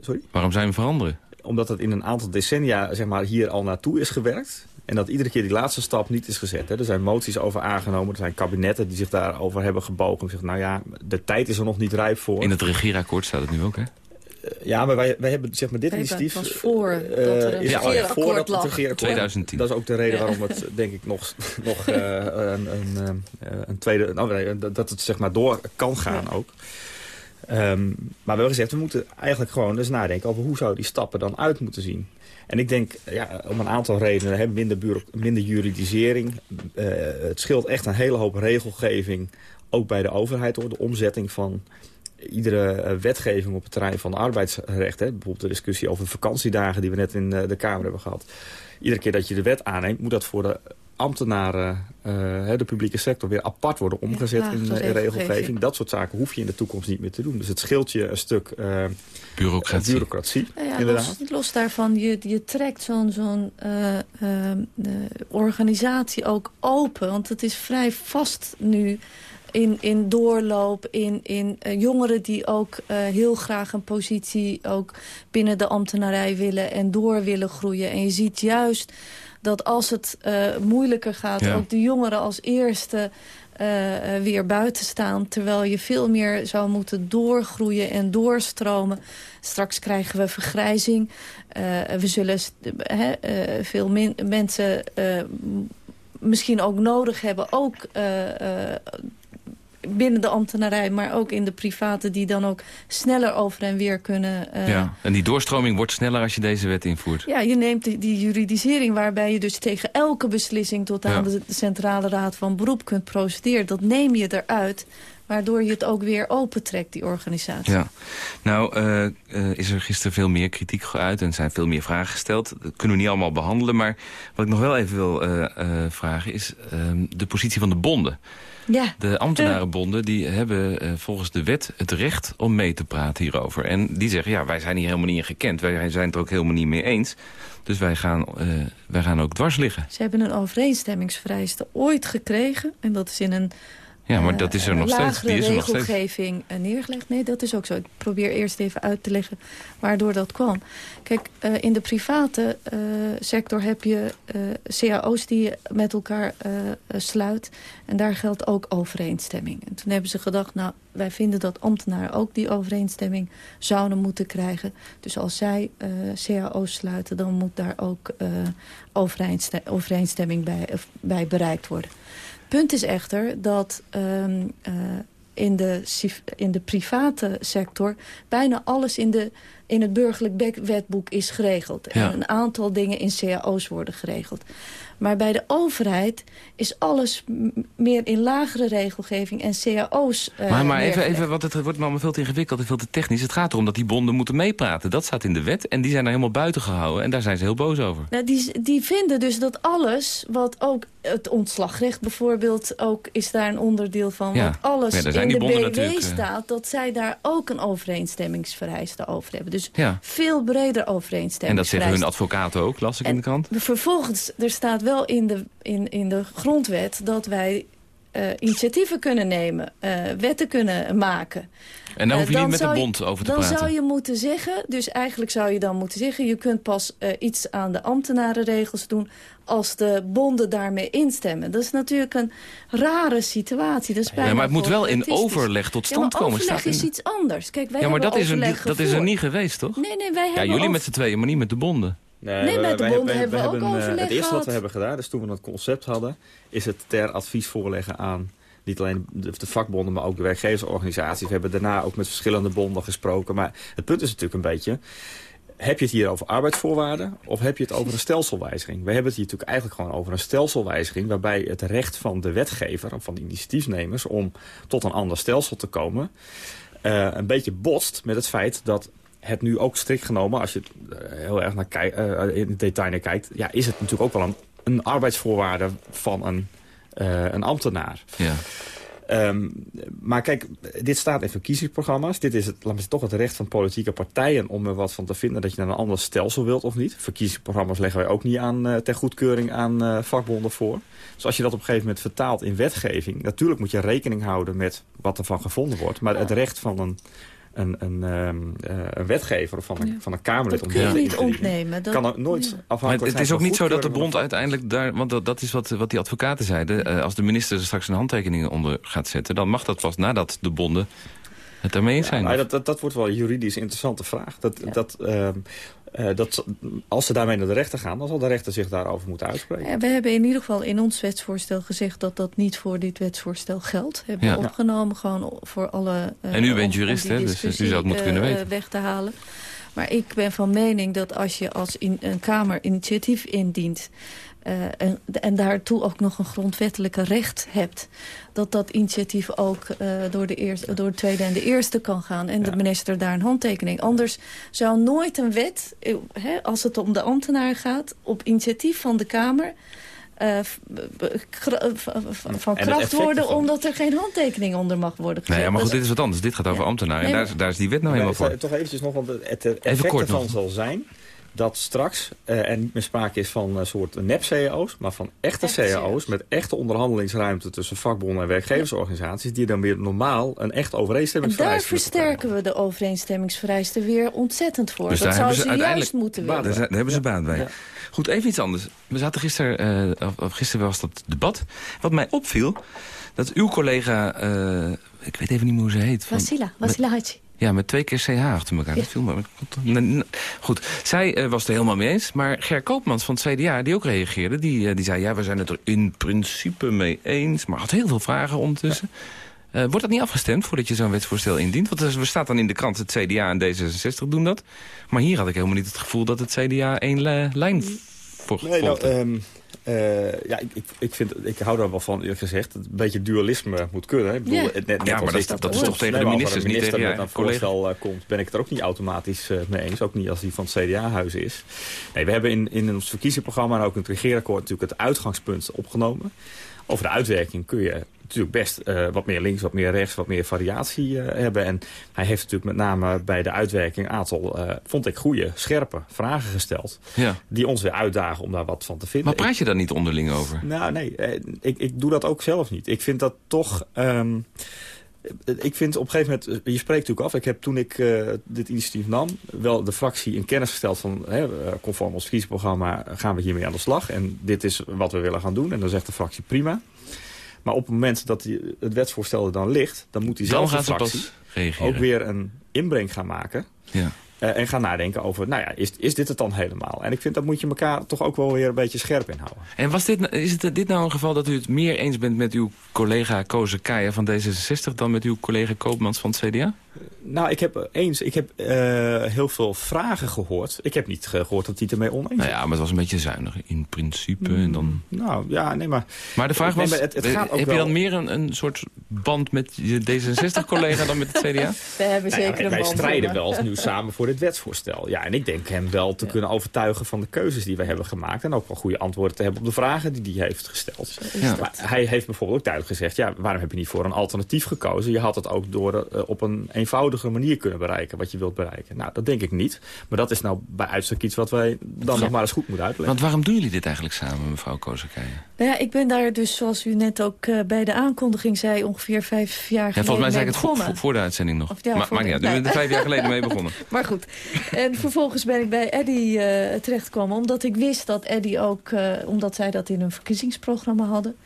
Sorry? Waarom zou je hem veranderen? Omdat het in een aantal decennia zeg maar, hier al naartoe is gewerkt. En dat iedere keer die laatste stap niet is gezet. Hè. Er zijn moties over aangenomen. Er zijn kabinetten die zich daarover hebben gebogen. En zeggen, nou ja, de tijd is er nog niet rijp voor. In het regeerakkoord staat het nu ook, hè? Ja, maar wij, wij hebben zeg maar, dit initiatief... was voor uh, dat er een het lag. regeerakkoord. 2010. Dat is ook de reden waarom het, denk ik, nog, [LAUGHS] nog uh, een, een, een, tweede... Nou, nee, dat het zeg maar door kan gaan ja. ook. Um, maar we hebben gezegd, we moeten eigenlijk gewoon eens nadenken over hoe zou die stappen dan uit moeten zien. En ik denk, ja, om een aantal redenen, hè, minder, minder juridisering. Uh, het scheelt echt een hele hoop regelgeving, ook bij de overheid, hoor. De omzetting van iedere wetgeving op het terrein van arbeidsrecht. Hè. Bijvoorbeeld de discussie over vakantiedagen die we net in de Kamer hebben gehad. Iedere keer dat je de wet aanneemt, moet dat voor de ambtenaren, uh, de publieke sector, weer apart worden omgezet ja, in, in regelgeving. Dat soort zaken hoef je in de toekomst niet meer te doen. Dus het scheelt je een stuk uh, bureaucratie. bureaucratie ja. Los, los, daarvan, je, je trekt zo'n zo'n organisatie ook open. Want het is vrij vast nu in, in doorloop, in, in uh, jongeren die ook uh, heel graag een positie ook binnen de ambtenarij willen en door willen groeien. En je ziet juist dat als het uh, moeilijker gaat, ja. ook de jongeren als eerste weer buiten staan. Terwijl je veel meer zou moeten doorgroeien en doorstromen. Straks krijgen we vergrijzing. we zullen veel mensen misschien ook nodig hebben, ook binnen de ambtenarij, maar ook in de private... die dan ook sneller over en weer kunnen... Uh, ja, en die doorstroming wordt sneller als je deze wet invoert. Ja, je neemt die, die juridisering waarbij je dus tegen elke beslissing... tot aan ja. de Centrale Raad van Beroep kunt procederen. Dat neem je eruit waardoor je het ook weer opentrekt, die organisatie. Ja. Nou, uh, uh, is er gisteren veel meer kritiek geuit en zijn veel meer vragen gesteld. Dat kunnen we niet allemaal behandelen, maar wat ik nog wel even wil uh, vragen is de positie van de bonden. Ja. De ambtenarenbonden die hebben uh, volgens de wet het recht om mee te praten hierover. En die zeggen, ja, wij zijn hier helemaal niet in gekend. Wij zijn het er ook helemaal niet mee eens. Dus wij gaan, uh, wij gaan ook dwars liggen. Ze hebben een overeenstemmingsvereiste ooit gekregen. En dat is in een ja, maar dat is er nog steeds. Die is er nog steeds. regelgeving neergelegd. Nee, dat is ook zo. Ik probeer eerst even uit te leggen waardoor dat kwam. Kijk, uh, in de private uh, sector heb je cao's die je met elkaar sluit. En daar geldt ook overeenstemming. En toen hebben ze gedacht, nou, wij vinden dat ambtenaren ook die overeenstemming zouden moeten krijgen. Dus als zij cao's sluiten, dan moet daar ook overeenstemming bij, bij bereikt worden punt is echter dat um, uh, in, de, in de private sector... bijna alles in, de, in het burgerlijk wetboek is geregeld. Ja. En een aantal dingen in cao's worden geregeld. Maar bij de overheid is alles meer in lagere regelgeving en cao's uh, Maar, maar even, even, want het wordt me allemaal veel te ingewikkeld en veel te technisch. Het gaat erom dat die bonden moeten meepraten. Dat staat in de wet en die zijn er helemaal buiten gehouden. En daar zijn ze heel boos over. Nou, die, die vinden dus dat alles, wat ook het ontslagrecht bijvoorbeeld... ook is daar een onderdeel van. Ja. Want alles ja, in de BW uh, staat... dat zij daar ook een overeenstemmingsvereiste over hebben. Dus ja. veel breder overeenstemmingsvereiste. En dat zeggen hun advocaten ook, las ik en in de krant. Vervolgens, er staat wel in de, in, in de grondwet... dat wij uh, initiatieven kunnen nemen, uh, wetten kunnen maken. En dan hoef je uh, niet met de je, bond over te dan praten. Dan zou je moeten zeggen, dus eigenlijk zou je dan moeten zeggen... je kunt pas iets aan de ambtenarenregels doen als de bonden daarmee instemmen. Dat is natuurlijk een rare situatie. Dat is ja, maar het moet wel in overleg tot stand ja, komen. overleg staat in... is iets anders. Kijk, wij ja, maar dat is, er, dat is er niet geweest, toch? Nee, nee, wij ja, hebben jullie over... met z'n tweeën, maar niet met de bonden. Nee, nee met de bonden wij, hebben we ook hebben, overleg Het eerste gehad. wat we hebben gedaan, dus toen we het concept hadden... is het ter advies voorleggen aan niet alleen de, de vakbonden, maar ook de werkgeversorganisaties. We hebben daarna ook met verschillende bonden gesproken. Maar het punt is natuurlijk een beetje... Heb je het hier over arbeidsvoorwaarden of heb je het over een stelselwijziging? We hebben het hier natuurlijk eigenlijk gewoon over een stelselwijziging... waarbij het recht van de wetgever, van de initiatiefnemers... om tot een ander stelsel te komen... Uh, een beetje botst met het feit dat het nu ook strikt genomen... als je uh, heel erg naar kijk, uh, in het detail naar kijkt... Ja, is het natuurlijk ook wel een, een arbeidsvoorwaarde van een, een ambtenaar. Ja. Ehm, maar kijk, dit staat in verkiezingsprogramma's. Dit is het, laat me toch het recht van politieke partijen om er wat van te vinden... dat je naar een ander stelsel wilt of niet. Verkiezingsprogramma's leggen wij ook niet aan, uh, ter goedkeuring aan uh, vakbonden voor. Dus als je dat op een gegeven moment vertaalt in wetgeving... natuurlijk moet je rekening houden met wat er van gevonden wordt. Maar het recht van een een, een, uh, een wetgever of van een, ja. van een Kamerlid... Dat om kun je niet ontnemen. Dat, kan er nooit ja. afhankelijk maar Het is ook niet zo dat de bond uiteindelijk daar... want dat, dat is wat, wat die advocaten zeiden. Uh, als de minister er straks een handtekening onder gaat zetten... dan mag dat pas nadat de bonden het daarmee eens zijn. Ja, dat, dat, dat wordt wel een juridisch interessante vraag. Dat, dat, uh, uh, dat, als ze daarmee naar de rechter gaan, dan zal de rechter zich daarover moeten uitspreken. Ja, we hebben in ieder geval in ons wetsvoorstel gezegd dat dat niet voor dit wetsvoorstel geldt. Hebben we ja. opgenomen gewoon voor alle... Uh, en u bent jurist, hè? Dus u zou het moeten kunnen weten. weg te halen. Maar ik ben van mening dat als je als in, een Kamer initiatief indient... Uh, en, en, daartoe ook nog een grondwettelijke recht hebt... dat dat initiatief ook uh, door, de eerste, door de tweede en de eerste kan gaan... en ja. de minister daar een handtekening. Anders zou nooit een wet, hè, als het om de ambtenaar gaat... op initiatief van de Kamer... Uh, van kracht worden van... omdat er geen handtekening onder mag worden gezet. Nee, ja, maar goed, dit is wat anders. Dit gaat over ja. ambtenaren. En daar, daar, is die wet nou helemaal voor. Toch eventjes nog, want het effect ervan zal zijn dat straks uh, er niet meer sprake is van een soort nep-cao's... maar van echte, echte cao's met echte onderhandelingsruimte... tussen vakbonden en werkgeversorganisaties... die dan weer normaal een echt overeenstemmingsvereiste En daar versterken we de overeenstemmingsvereisten weer ontzettend voor. Dus dat zou ze juist moeten willen. Daar, daar hebben ze baan bij. Ja. Goed, even iets anders. We zaten gisteren, uh, of gisteren was dat debat. Wat mij opviel, dat uw collega... Uh, ik weet even niet meer hoe ze heet. Vasila, Vasila Hachi. Ja, met twee keer CH achter elkaar. Ja. Dat viel me. Goed, zij uh, was het er helemaal mee eens. Maar Ger Koopmans van het CDA, die ook reageerde... die, uh, die zei, ja, we zijn het er in principe mee eens... maar had heel veel vragen ondertussen. Ja. Uh, wordt dat niet afgestemd voordat je zo'n wetsvoorstel indient? Want er staat dan in de krant het CDA en D66 doen dat. Maar hier had ik helemaal niet het gevoel dat het CDA één lijn voor nee, nou, um, uh, ja, ik, ik, ik, vind, ik hou daar wel van, eerlijk gezegd. Een beetje dualisme moet kunnen. Ik bedoel, ja. net, net ja, maar dat, dat, dat is toch tegen de ministers, niet tegen met een voorstel uh, komt, ben ik het er ook niet automatisch uh, mee eens. Ook niet als die van het CDA-huis is. Nee, we hebben in, in ons verkiezingsprogramma en ook in het regeerakkoord natuurlijk het uitgangspunt opgenomen. Over de uitwerking kun je natuurlijk best uh, wat meer links, wat meer rechts, wat meer variatie uh, hebben. En hij heeft natuurlijk met name bij de uitwerking een aantal, uh, vond ik, goede, scherpe vragen gesteld. Ja. Die ons weer uitdagen om daar wat van te vinden. Maar praat je daar niet onderling over? Nou, nee, ik, ik doe dat ook zelf niet. Ik vind dat toch... Um, ik vind op een gegeven moment, je spreekt natuurlijk af. Ik heb toen ik uh, dit initiatief nam, wel de fractie in kennis gesteld van, hè, conform ons verkiezingsprogramma gaan we hiermee aan de slag. En dit is wat we willen gaan doen. En dan zegt de fractie prima. Maar op het moment dat die, het wetsvoorstel er dan ligt... dan moet diezelfde fractie ook weer een inbreng gaan maken... Ja. Uh, en gaan nadenken over, nou ja, is, is dit het dan helemaal? En ik vind dat moet je elkaar toch ook wel weer een beetje scherp inhouden. En was dit, is het dit nou een geval dat u het meer eens bent met uw collega Koze Kaya van D66... dan met uw collega Koopmans van het CDA? Nou, ik heb eens, ik heb uh, heel veel vragen gehoord. Ik heb niet gehoord dat hij het ermee oneens nou ja, maar het was een beetje zuinig in principe. En dan... Nou, ja, nee, maar... Maar de vraag was, nee, het, het gaat ook heb wel... je dan meer een, een soort band met je D66-collega dan met het CDA? [LAUGHS] We hebben zeker nou ja, wij, wij strijden wel nu samen voor dit wetsvoorstel. Ja, en ik denk hem wel te ja. kunnen overtuigen van de keuzes die we hebben gemaakt. En ook wel goede antwoorden te hebben op de vragen die hij heeft gesteld. Ja. Maar hij heeft bijvoorbeeld ook duidelijk gezegd... ja, waarom heb je niet voor een alternatief gekozen? Je had het ook door uh, op een eenvoudige manier kunnen bereiken... wat je wilt bereiken. Nou, dat denk ik niet. Maar dat is nou bij uitstek iets wat wij dan ja. nog maar eens goed moeten uitleggen. Want waarom doen jullie dit eigenlijk samen, mevrouw Kozakaya? Nou ja, ik ben daar dus, zoals u net ook uh, bij de aankondiging zei... ongeveer vijf jaar ja, geleden Volgens mij zei ik het voor, voor, voor, de uitzending nog. Of, ja, maar. U bent er vijf jaar geleden mee begonnen. [LAUGHS] maar goed. En vervolgens ben ik bij Eddy uh, terechtgekomen. Omdat ik wist dat Eddy ook... Uh, omdat zij dat in hun verkiezingsprogramma hadden...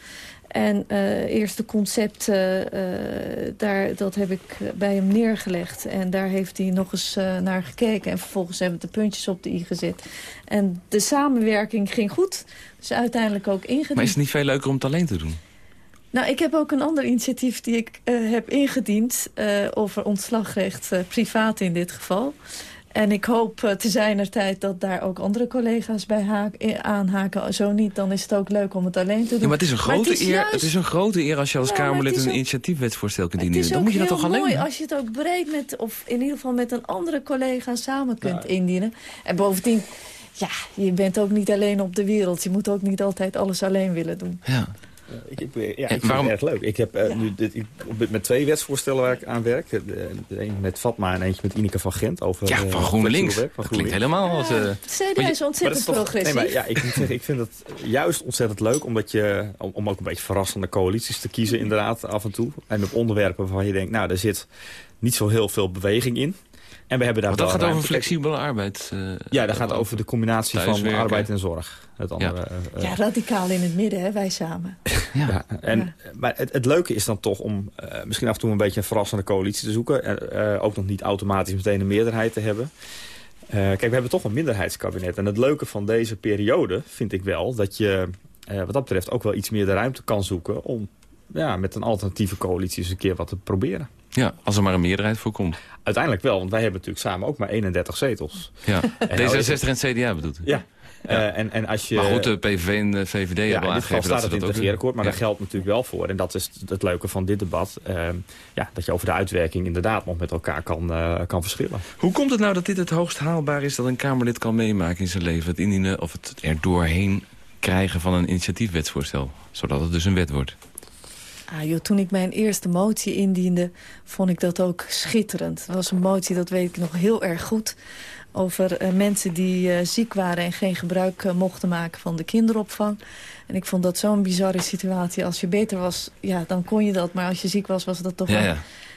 En uh, eerste concept, uh, uh, daar, dat heb ik bij hem neergelegd. En daar heeft hij nog eens naar gekeken. En vervolgens hebben we de puntjes op de i gezet. En de samenwerking ging goed. Dus uiteindelijk ook ingediend. Maar is het niet veel leuker om het alleen te doen? Nou, ik heb ook een ander initiatief die ik heb ingediend... over ontslagrecht, privaat in dit geval... En ik hoop uh, te zijner tijd dat daar ook andere collega's bij haak, aanhaken. Zo niet, dan is het ook leuk om het alleen te doen. Ja, maar het is een grote, het is eer, juist... het is een grote eer als je als ja, Kamerlid een initiatiefwetsvoorstel kunt indienen. Dan moet je dat toch alleen Het is mooi als je het ook breed met, of in ieder geval met een andere collega samen kunt ja. indienen. En bovendien, ja, je bent ook niet alleen op de wereld. Je moet ook niet altijd alles alleen willen doen. Ja. Ik, ik, ja, ik vind waarom? het erg leuk. Ik heb uh, nu dit, ik, met twee wetsvoorstellen waar ik aan werk. Een met Fatma en eentje met Ineke van Gent. Over, ja, van GroenLinks. Van dat klinkt helemaal als... Uh, CDA is ontzettend progressief. Nee, maar, ja, ik, moet zeggen, ik vind het juist ontzettend leuk. Omdat je, om, om, ook een beetje verrassende coalities te kiezen inderdaad af en toe. En op onderwerpen waarvan je denkt, nou, daar zit niet zo heel veel beweging in. En we hebben daar dat gaat over flexibele arbeid. Uh, ja, dat gaat over de combinatie van arbeid en zorg. Het andere, ja. Uh, ja, radicaal in het midden, hè, wij samen. [LAUGHS] ja. ja en, Maar het, het, leuke is dan toch om uh, misschien af en toe een beetje een verrassende coalitie te zoeken. En ook nog niet automatisch meteen een meerderheid te hebben. kijk, we hebben toch een minderheidskabinet. En het leuke van deze periode vind ik wel dat je wat dat betreft ook wel iets meer de ruimte kan zoeken... om ja, met een alternatieve coalitie eens een keer wat te proberen. Ja, als er maar een meerderheid voor komt. Uiteindelijk wel, want wij hebben natuurlijk samen ook maar 31 zetels. Ja, D66 en CDA bedoelt u? Ja. Uh, en, en als je, maar goed, de PVV en de VVD ja, hebben aangegeven dat ze dat ook regeerakkoord, maar ja. daar geldt natuurlijk wel voor. En dat is het leuke van dit debat. Uh, ja, dat je over de uitwerking inderdaad nog met elkaar kan, uh, kan verschillen. Hoe komt het nou dat dit het hoogst haalbaar is dat een Kamerlid kan meemaken in zijn leven? Het indienen of het er doorheen krijgen van een initiatiefwetsvoorstel. Zodat het dus een wet wordt. Ah, joh, toen ik mijn eerste motie indiende, vond ik dat ook schitterend. Het was een motie, dat weet ik nog heel erg goed... over uh, mensen die uh, ziek waren en geen gebruik uh, mochten maken van de kinderopvang. En ik vond dat zo'n bizarre situatie. Als je beter was, ja, dan kon je dat. Maar als je ziek was, was dat toch ja.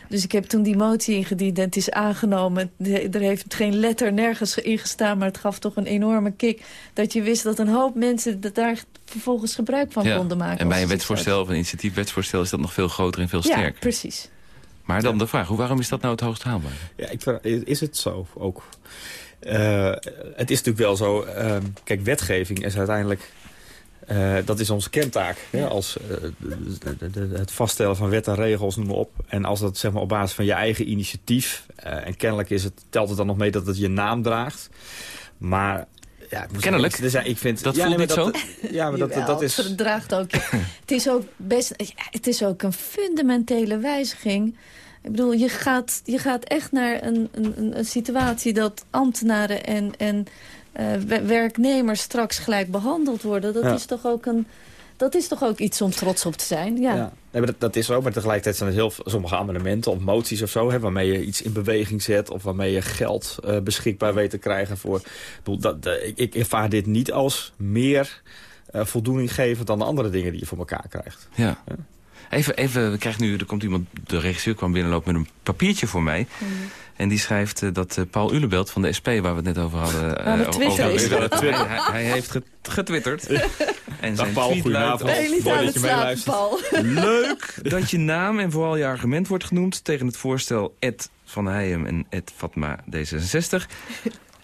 Dus ik heb toen die motie ingediend en het is aangenomen. Er heeft geen letter nergens in gestaan, maar het gaf toch een enorme kick. Dat je wist dat een hoop mensen dat daar vervolgens gebruik van konden maken. En bij een wetsvoorstel of een initiatiefwetsvoorstel is dat nog veel groter en veel sterker. Ja, precies. Maar dan de vraag, hoe, waarom is dat nou het hoogst haalbaar? Ja, ik, is het zo ook? Uh, het is natuurlijk wel zo, uh, kijk, wetgeving is uiteindelijk uh, dat is onze kentaak. Ja. Hè, als, uh, de, de, het vaststellen van wet en regels, noem maar op. En als dat zeg maar, op basis van je eigen initiatief... Uh, en kennelijk is het, telt het dan nog mee dat het je naam draagt. Maar ja, Kennelijk. Dus, ik vind, dat ja, voelt nee, niet dat, zo? Ja, maar dat, Jawel, dat is... Het draagt ook... het, is ook best, het is ook een fundamentele wijziging... Ik bedoel, je gaat, je gaat echt naar een, een, een situatie dat ambtenaren en, en uh, werknemers straks gelijk behandeld worden. Dat, is toch ook een, dat is toch ook iets om trots op te zijn? Ja. ja. Nee, dat, dat, is zo, maar tegelijkertijd zijn er heel sommige amendementen of moties of zo... Hè, waarmee je iets in beweging zet of waarmee je geld uh, beschikbaar weet te krijgen. Voor, dat, dat, ik, ik ervaar dit niet als meer uh, voldoening geven dan de andere dingen die je voor elkaar krijgt. Ja. ja. Even, even, we krijgen nu, er komt iemand, de regisseur kwam binnenlopen met een papiertje voor mij. Mm. En die schrijft uh, dat uh, Paul Ulebelt van de SP, waar we het net over hadden... Uh, over, [LAUGHS] over, hij, hij, heeft get, getwitterd. [LAUGHS] en zijn Paul, tweet luidt... Leuk dat je naam en vooral je argument wordt genoemd... tegen het voorstel Ed van Heijem en Ed Fatma D66. [LAUGHS]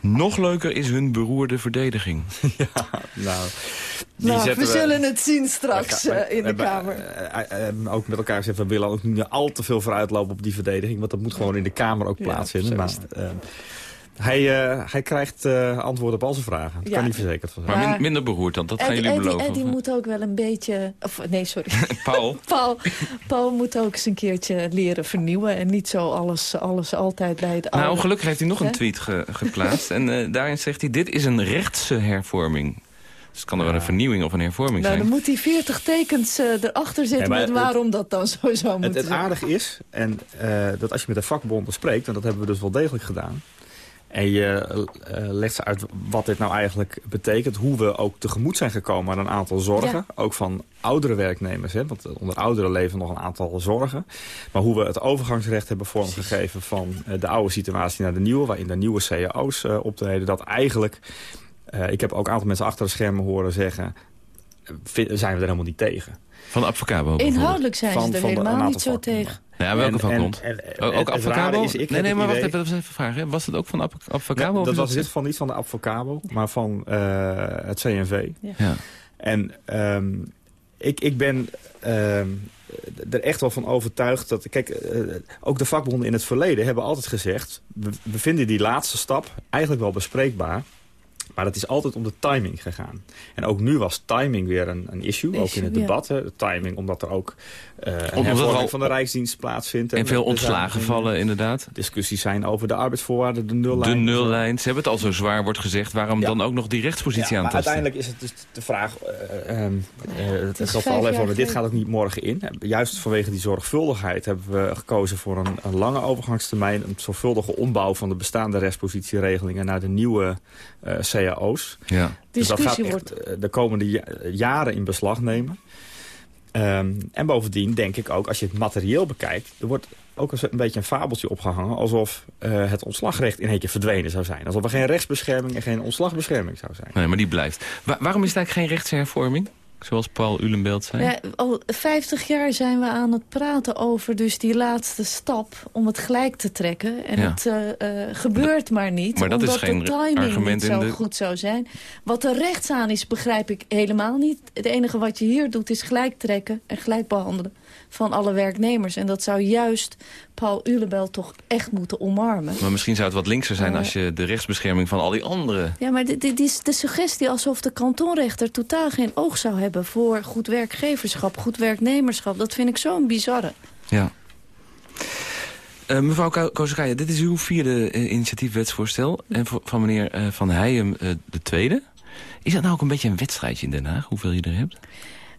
Nog leuker is hun beroerde verdediging. [LAUGHS] ja, nou... nou we zullen het zien straks uh, in de Kamer. Uh, uh, ook met elkaar zeggen, we willen ook niet al te veel vooruitlopen op die verdediging. Want dat moet gewoon in de Kamer ook plaatsvinden. maar, hij, uh, hij krijgt uh, antwoorden op al zijn vragen. Dat ja. kan niet verzekerd van zijn. Maar min, minder beroerd dan, dat gaan jullie beloven. En die moet ook wel een beetje... Of, nee, sorry. [LAUGHS] Paul. [LAUGHS] Paul. Paul moet ook eens een keertje leren vernieuwen. En niet zo alles, alles altijd bij het Nou, gelukkig heeft hij nog een tweet ge, geplaatst. en uh, daarin zegt hij, dit is een rechtse hervorming. Dus kan er wel een vernieuwing of een hervorming nou, zijn. Dan moet die 40 tekens uh, erachter zitten met waarom dat dan zo zou moeten Het, het aardige is, en, uh, dat als je met de vakbonden spreekt... en dat hebben we dus wel degelijk gedaan... En je uh, legt ze uit wat dit nou eigenlijk betekent. Hoe we ook tegemoet zijn gekomen aan een aantal zorgen. Ja. Ook van oudere werknemers. Hè, want onder ouderen leven nog een aantal zorgen. Maar hoe we het overgangsrecht hebben vormgegeven van uh, de oude situatie naar de nieuwe. Waarin de nieuwe cao's uh, optreden. Dat eigenlijk, ik heb ook een aantal mensen achter de schermen horen zeggen... zijn we er helemaal niet tegen. Van Avocabo Inhoudelijk zijn van, ze er van helemaal niet zo tegen. Ja, welke vakbond? ook Avocabo? Is, ik nee, nee, maar wacht even, even vragen. Was het ook van Avocabo? Ja, dat was dit van niet van de Avocabo, maar van uh, het CNV. Ja. ja. En um, ik, ik ben um, er echt wel van overtuigd dat... Kijk, uh, ook de vakbonden in het verleden hebben altijd gezegd... we, we vinden die laatste stap eigenlijk wel bespreekbaar... Maar het is altijd om de timing gegaan. En ook nu was timing weer een, een issue, ook in het debat. De timing, omdat er ook een hervorming van de Rijksdienst plaatsvindt. En, en veel ontslagen vallen, inderdaad. Discussies zijn over de arbeidsvoorwaarden, de nullijn. De nullijn. Ze hebben het al zo zwaar, wordt gezegd. Waarom dan ook nog die rechtspositie ja, aan maar uiteindelijk is het dus de vraag... Uh, uh, het geldt al even over, dit gaat ook niet morgen in. Juist vanwege die zorgvuldigheid hebben we gekozen voor een, een lange overgangstermijn. Een zorgvuldige ombouw van de bestaande rechtspositieregelingen naar de nieuwe uh, cao's. Ja. Dus dat gaat echt de komende jaren in beslag nemen. Um, en bovendien denk ik ook, als je het materieel bekijkt... er wordt ook een beetje een fabeltje opgehangen... alsof uh, het ontslagrecht in één keer verdwenen zou zijn. Alsof er geen rechtsbescherming en geen ontslagbescherming zou zijn. Nee, maar die blijft. Wa waarom is het eigenlijk geen rechtshervorming? Zoals Paul Ulenbeeld zei. Ja, al 50 jaar zijn we aan het praten over dus die laatste stap om het gelijk te trekken. En Ja. het uh, uh, gebeurt maar niet, Maar dat is omdat geen de timing niet zo de- goed zou zijn. Wat er rechts aan is, begrijp ik helemaal niet. Het enige wat je hier doet is gelijk trekken en gelijk behandelen van alle werknemers. En dat zou juist Paul Ulenbeeld toch echt moeten omarmen. Maar misschien zou het wat linkser zijn als je de rechtsbescherming van al die anderen... Ja, maar dit, is de suggestie alsof de kantonrechter totaal geen oog zou hebben... voor goed werkgeverschap, goed werknemerschap. Dat vind ik zo'n bizarre. Ja. Eh, mevrouw Ko- Kozakaya, dit is uw vierde eh, initiatiefwetsvoorstel. En voor- van meneer eh, Van Heijem eh, de tweede. Is dat nou ook een beetje een wedstrijdje in Den Haag? Hoeveel je er hebt?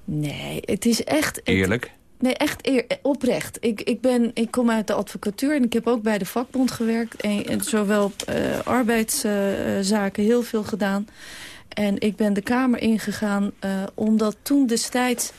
Nee, het is echt... het- Eerlijk? Nee, echt eer, oprecht. Ik, ik, ben, ik kom uit de advocatuur en ik heb ook bij de vakbond gewerkt. En, zowel eh, arbeidszaken heel veel gedaan. En ik ben de Kamer ingegaan eh, omdat toen destijds...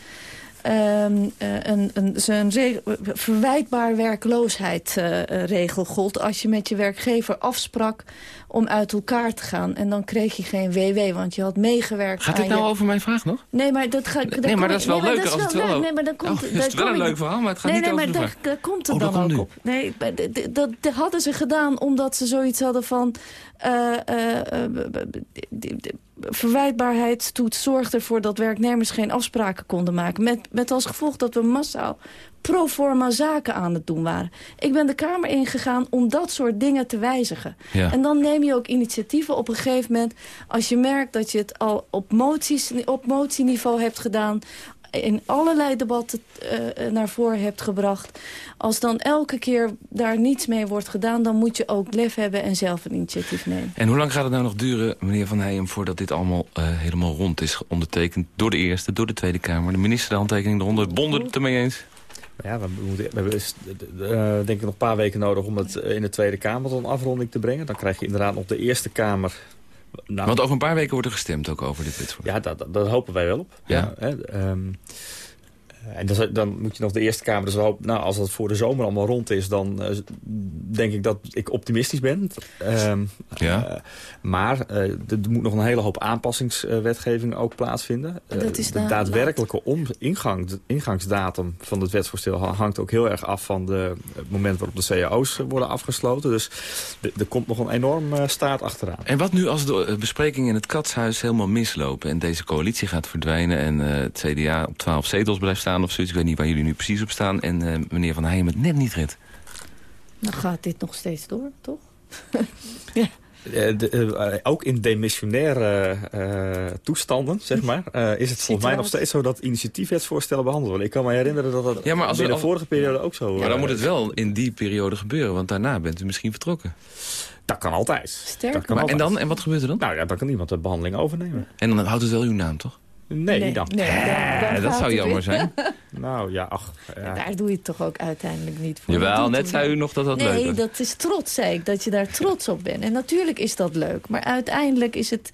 ehm, eh, een, een, re- verwijtbaar werkloosheidsregel gold... als je met je werkgever afsprak om uit elkaar te gaan. En dan kreeg je geen WW, want je had meegewerkt Gaat dit nou je... over mijn vraag nog? Nee, maar dat ga daar Nee, maar dat is wel nee, leuk dat als het wel nee, nee, maar dan komt, Oh, daar het is wel een leuk verhaal, maar het gaat nee, niet nee, over maar daar, daar komt het Oh, dat dan ook nu. op. Nee, dat, dat hadden ze gedaan omdat ze zoiets hadden van... eh, eh, eh, verwijtbaarheidstoets zorgt ervoor dat werknemers geen afspraken konden maken. Met, met als gevolg dat we massaal pro forma zaken aan het doen waren. Ik ben de Kamer ingegaan om dat soort dingen te wijzigen. Ja. En dan neem je ook initiatieven op een gegeven moment... als je merkt dat je het al op, moties, op motieniveau hebt gedaan in allerlei debatten eh, naar voren hebt gebracht. Als dan elke keer daar niets mee wordt gedaan... dan moet je ook lef hebben en zelf een initiatief nemen. En hoe lang gaat het nou nog duren, meneer Van Heijem... voordat dit allemaal eh, helemaal rond is ondertekend door de Eerste, door de Tweede Kamer... de minister de handtekening eronder, bonden het ermee eens? Ja, we, moeten, we hebben dus, eh, denk ik nog een paar weken nodig om het eh, in de Tweede Kamer tot een afronding te brengen. Dan krijg je inderdaad nog de Eerste Kamer... Nou, Want over een paar weken wordt er gestemd ook over dit wetsvoorstel. ja, dat, dat, dat hopen wij wel op. Ja. hè, ehm, en dan, dan moet je nog de Eerste Kamer... Dus hopen, nou, als dat voor de zomer allemaal rond is... dan eh, denk ik dat ik optimistisch ben. Ehm, Ja. eh, maar eh, er moet nog een hele hoop aanpassingswetgeving ook plaatsvinden. Dat Eh, is de nou- daadwerkelijke om, ingang, de ingangsdatum van het wetsvoorstel hangt ook heel erg af van de, het moment waarop de cao's worden afgesloten. Dus er komt nog een enorm eh, staart achteraan. En wat nu als de eh, besprekingen in het katshuis helemaal mislopen... en deze coalitie gaat verdwijnen en eh, het CDA op 12 zetels blijft staan of zoiets... ik weet niet waar jullie nu precies op staan... en eh, meneer Van Heijem het net niet redt. Dan gaat dit nog steeds door, toch? [LAUGHS] Eh, de- eh, ook in demissionaire eh, toestanden, zeg maar, eh, is het volgens mij nog steeds zo dat initiatiefwetsvoorstellen behandeld worden. Ik kan me herinneren dat dat Ja, maar als in we- de vorige periode ook zo Maar dan eh, moet het wel in die periode gebeuren... want daarna bent u misschien vertrokken. Dat kan altijd. Sterker Dat kan Maar, en, dan, en wat gebeurt er dan? Nou ja, dan kan iemand de behandeling overnemen. En dan houdt het wel uw naam, toch? Nee, niet dan. nee, dan- dan dat zou jammer zijn. [LAUGHS] Nou ja, ach. Ja. Daar doe je het toch ook uiteindelijk niet voor. Jawel, net zei u nog dat dat nee, leuk was. dat is trots, zei ik. Dat je daar trots op bent. En natuurlijk is dat leuk. Maar uiteindelijk is het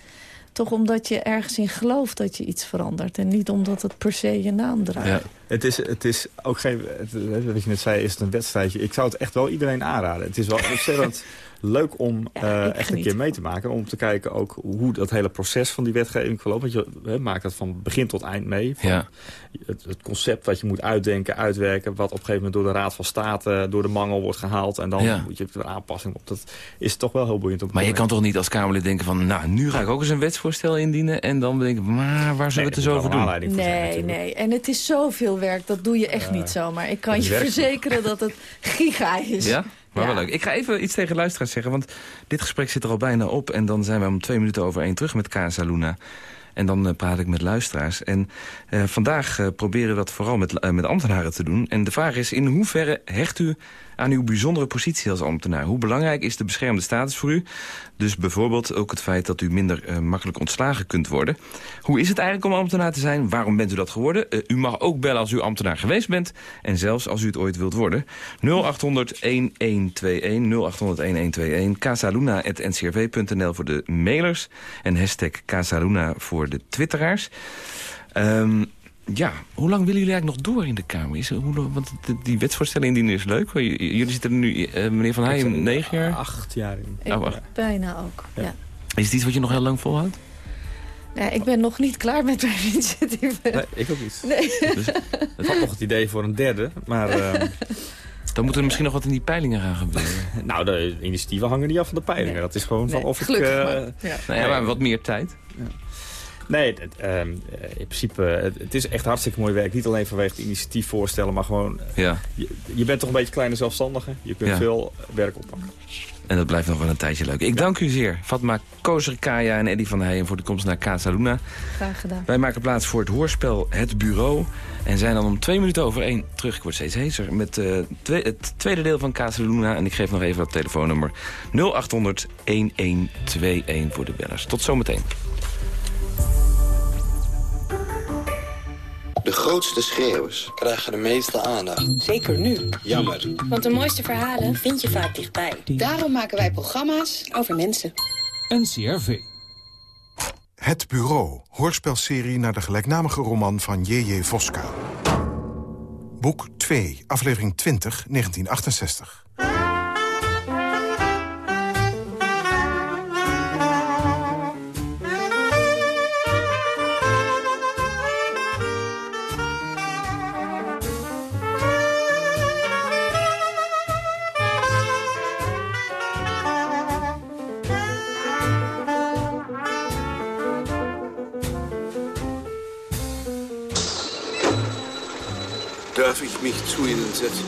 toch omdat je ergens in gelooft dat je iets verandert. En niet omdat het per se je naam draagt. Ja. Het is, het is ook geen, het- wat je net zei, is het een wedstrijdje. Ik zou het echt wel iedereen aanraden. Het is wel [LAUGHS] ontzettend leuk om Ja, eh, ik echt een keer mee te maken. Om te kijken ook hoe dat hele proces van die wetgeving verloopt. Want je hè, maakt dat van begin tot eind mee. Van Ja. het, het concept wat je moet uitdenken, uitwerken. Wat op een gegeven moment door de Raad van State door de mangel wordt gehaald. En dan Ja. moet je er aanpassing op. Dat is toch wel heel boeiend om te Maar je kan toch niet als Kamerlid denken van... nou, nu ga ik ook eens een wetsvoorstel indienen... en dan denken, maar waar zullen we het eens er over een doen? zijn Nee, nee. En het is zoveel werk. Dat doe je echt niet zomaar. Ik kan je verzekeren dat het giga is. Ja? Maar wel leuk. Ik ga even iets tegen luisteraars zeggen, want dit gesprek zit er al bijna op. En dan zijn we om twee minuten over één terug met Casa Luna. En dan uh, praat ik met luisteraars. En uh, vandaag uh, proberen we dat vooral met, met ambtenaren te doen. En de vraag is, in hoeverre hecht u aan uw bijzondere positie als ambtenaar? Hoe belangrijk is de beschermde status voor u? Dus bijvoorbeeld ook het feit dat u minder uh, makkelijk ontslagen kunt worden. Hoe is het eigenlijk om ambtenaar te zijn? Waarom bent u dat geworden? Uh, u mag ook bellen als u ambtenaar geweest bent. En zelfs als u het ooit wilt worden. 0800-1121, 0800-1121, casaluna.ncrv.nl voor de mailers. En hashtag Casaluna voor de twitteraars. Um, ja, hoe lang willen jullie eigenlijk nog door in de Kamer? Is, hoe, want die wetsvoorstelling indienen is leuk. Jullie zitten er nu, uh, meneer Van Heijen, negen jaar? Acht jaar in. Ik oh, acht. bijna ook, ja. ja. Is het iets wat je nog heel lang volhoudt? Ja, ik ben nog niet klaar met mijn initiatieven. Nee, ik ook niet. Nee. Dus, het had nog het idee voor een derde, maar... Uh, [LAUGHS] dan moet er misschien nog wat in die peilingen gaan gebeuren. [LAUGHS] nou, de initiatieven hangen niet af van de peilingen. Nee. Dat is gewoon van of ik... Uh, maar. Ja. Nou ja, maar wat meer tijd. Ja. Nee, het, uh, in principe, het, het, is echt hartstikke mooi werk. Niet alleen vanwege het initiatief voorstellen, maar gewoon... Ja. Je, je, bent toch een beetje kleine zelfstandige. Je kunt ja. veel werk oppakken. En dat blijft nog wel een tijdje leuk. Ik dank u zeer. Fatma Kozerkaya en Eddy van der Heijen voor de komst naar Casa Luna. Graag gedaan. Wij maken plaats voor het hoorspel Het Bureau. En zijn dan om twee minuten over één terug. Ik word steeds hezer. Met uh, twee, het tweede deel van Casa Luna. En ik geef nog even dat telefoonnummer 0800 1121 voor de bellers. Tot zometeen. De grootste schreeuwers krijgen de meeste aandacht. Zeker nu. Jammer. Want de mooiste verhalen vind je vaak dichtbij. Daarom maken wij programma's over mensen. NCRV. Het Bureau, hoorspelserie naar de gelijknamige roman van J.J. Voska. Boek 2, aflevering 20, 1968. Darf ich mich zu Ihnen setzen?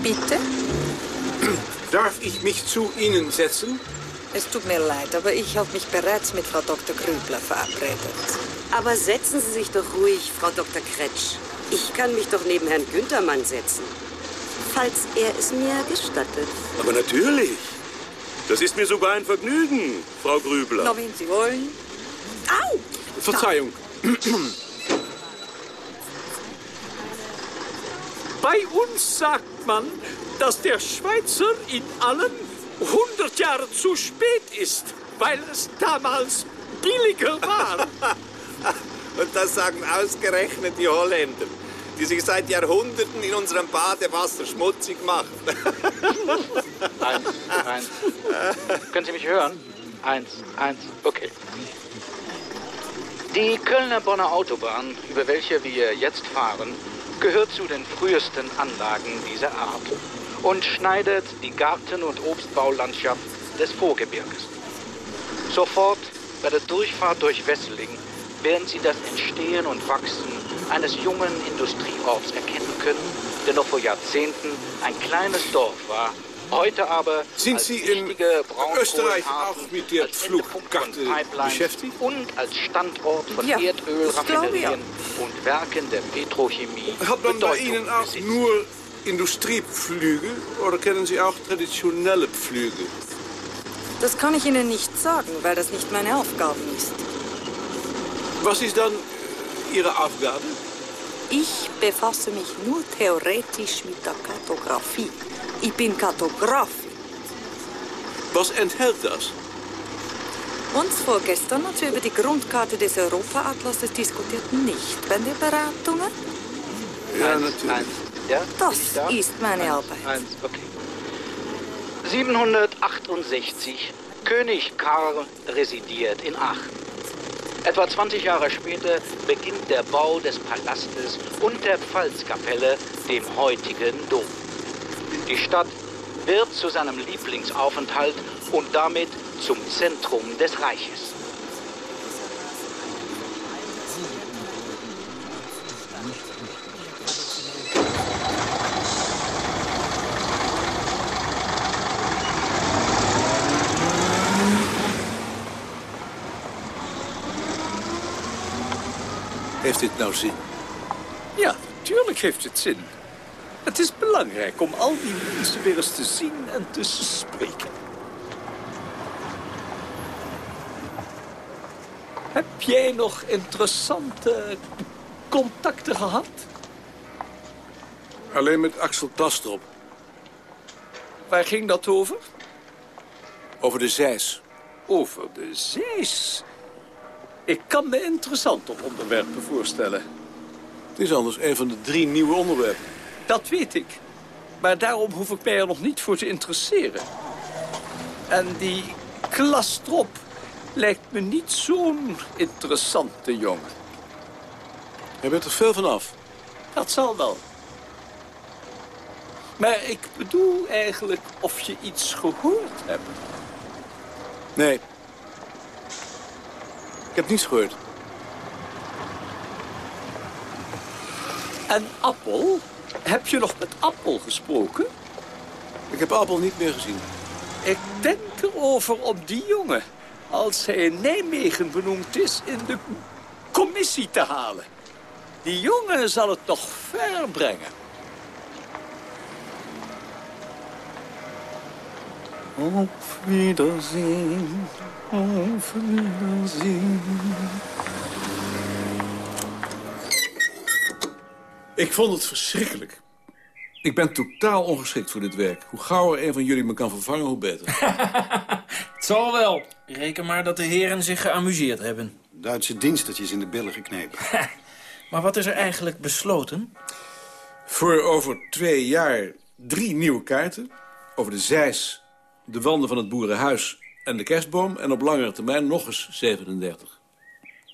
Bitte? [CLEARS THROAT] Darf ich mich zu Ihnen setzen? Es tut mir leid, aber ich habe mich bereits mit Frau Dr. Krübler verabredet. Aber setzen Sie sich doch ruhig, Frau Dr. Kretsch. Ich kann mich doch neben Herrn Güntermann setzen. Falls er es mir gestattet. Aber natürlich. Das ist mir sogar ein Vergnügen, Frau Grübler. Na, wenn Sie wollen. Au! Verzeihung. Bei uns sagt man, dass der Schweizer in allem 100 Jahre zu spät ist, weil es damals billiger war. [LAUGHS] Und das sagen ausgerechnet die Holländer, die sich seit Jahrhunderten in unserem Badewasser schmutzig machen. [LAUGHS] eins, eins. Können Sie mich hören? Eins, eins, okay. Die Kölner-Bonner Autobahn, über welche wir jetzt fahren, gehört zu den frühesten Anlagen dieser Art und schneidet die Garten- und Obstbaulandschaft des Vorgebirges. Sofort bei der Durchfahrt durch Wesseling werden Sie das Entstehen und Wachsen eines jungen Industrieorts erkennen können, der noch vor Jahrzehnten ein kleines Dorf war Heute aber Sind Sie in Österreich auch mit der Flugkarte beschäftigt? Und als Standort von ja, Erdölraffinerien und Werken der Petrochemie. Hat man bei Ihnen auch besitzt. nur Industriepflüge oder kennen Sie auch traditionelle Pflüge? Das kann ich Ihnen nicht sagen, weil das nicht meine Aufgabe ist. Was ist dann Ihre Aufgabe? Ich befasse mich nur theoretisch mit der Kartografie. Ich bin Kartograf. Was enthält das? Uns vorgestern, als wir über die Grundkarte des Europa-Atlases diskutierten, nicht bei den Beratungen? Ja, eins, natürlich. Eins. Ja? Das da? ist meine Arbeit. Eins, okay. 768. König Karl residiert in Aachen. Etwa 20 Jahre später beginnt der Bau des Palastes und der Pfalzkapelle, dem heutigen Dom. Die Stadt wird zu seinem Lieblingsaufenthalt und damit zum Zentrum des Reiches. Heeft dit nou zin? Ja, natuurlijk heeft het zin. Het is belangrijk om al die mensen weer eens te zien en te spreken. Heb jij nog interessante contacten gehad? Alleen met Axel Tastrop. Waar ging dat over? Over de zeis. Over de zeis? Ik kan me interessante onderwerpen voorstellen. Het is anders een van de drie nieuwe onderwerpen. Dat weet ik. Maar daarom hoef ik mij er nog niet voor te interesseren. En die Klastrop lijkt me niet zo'n interessante jongen. Je bent er veel van af. Dat zal wel. Maar ik bedoel eigenlijk of je iets gehoord hebt. Nee. Ik heb niets gehoord. En Appel? Heb je nog met Appel gesproken? Ik heb Appel niet meer gezien. Ik denk erover om die jongen, als hij in Nijmegen benoemd is, in de commissie te halen. Die jongen zal het nog ver brengen. Op Wiedersehen, op Wiedersehen. Ik vond het verschrikkelijk. Ik ben totaal ongeschikt voor dit werk. Hoe gauwer een van jullie me kan vervangen, hoe beter. [LAUGHS] Het zal wel. Reken maar dat de heren zich geamuseerd hebben. Duitse dienstertjes in de billen geknepen. [LAUGHS] Maar wat is er eigenlijk besloten? Voor over twee jaar drie nieuwe kaarten. Over de zeis, de wanden van het boerenhuis en de kerstboom. En op langere termijn nog eens 37.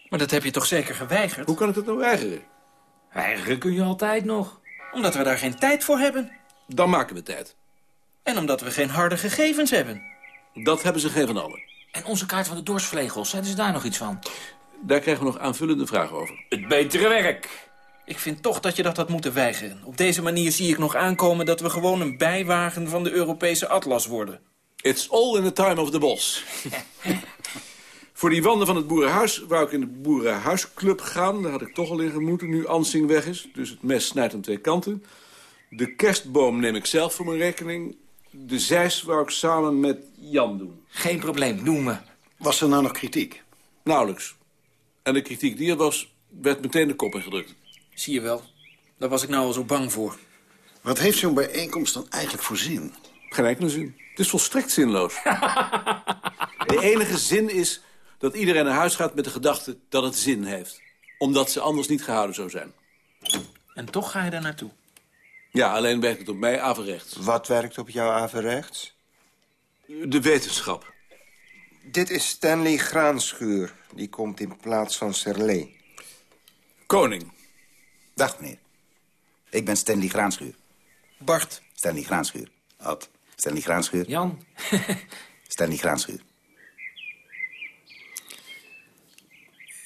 Maar dat heb je toch zeker geweigerd? Hoe kan ik dat nou weigeren? Weigeren kun je altijd nog. Omdat we daar geen tijd voor hebben. Dan maken we tijd. En omdat we geen harde gegevens hebben. Dat hebben ze geen van allen. En onze kaart van de dorsvlegels, zeiden ze daar nog iets van? Daar krijgen we nog aanvullende vragen over. Het betere werk. Ik vind toch dat je dat had moeten weigeren. Op deze manier zie ik nog aankomen dat we gewoon een bijwagen van de Europese atlas worden. It's all in the time of the boss. [LAUGHS] Voor die wanden van het boerenhuis wou ik in de boerenhuisclub gaan. Daar had ik toch al in gemoeten, nu Ansing weg is. Dus het mes snijdt aan twee kanten. De kerstboom neem ik zelf voor mijn rekening. De zeis wou ik samen met Jan doen. Geen probleem, noem me. Was er nou nog kritiek? Nauwelijks. En de kritiek die er was, werd meteen de kop ingedrukt. Zie je wel. Daar was ik nou al zo bang voor. Wat heeft zo'n bijeenkomst dan eigenlijk voor zin? Geen enkele zin. Het is volstrekt zinloos. [LAUGHS] de enige zin is dat iedereen naar huis gaat met de gedachte dat het zin heeft. Omdat ze anders niet gehouden zou zijn. En toch ga je daar naartoe? Ja, alleen werkt het op mij averechts. Wat werkt op jou averechts? De wetenschap. Dit is Stanley Graanschuur. Die komt in plaats van Serlé. Koning. Dag, meneer. Ik ben Stanley Graanschuur. Bart. Stanley Graanschuur. Ad. Stanley Graanschuur. Jan. [LAUGHS] Stanley Graanschuur.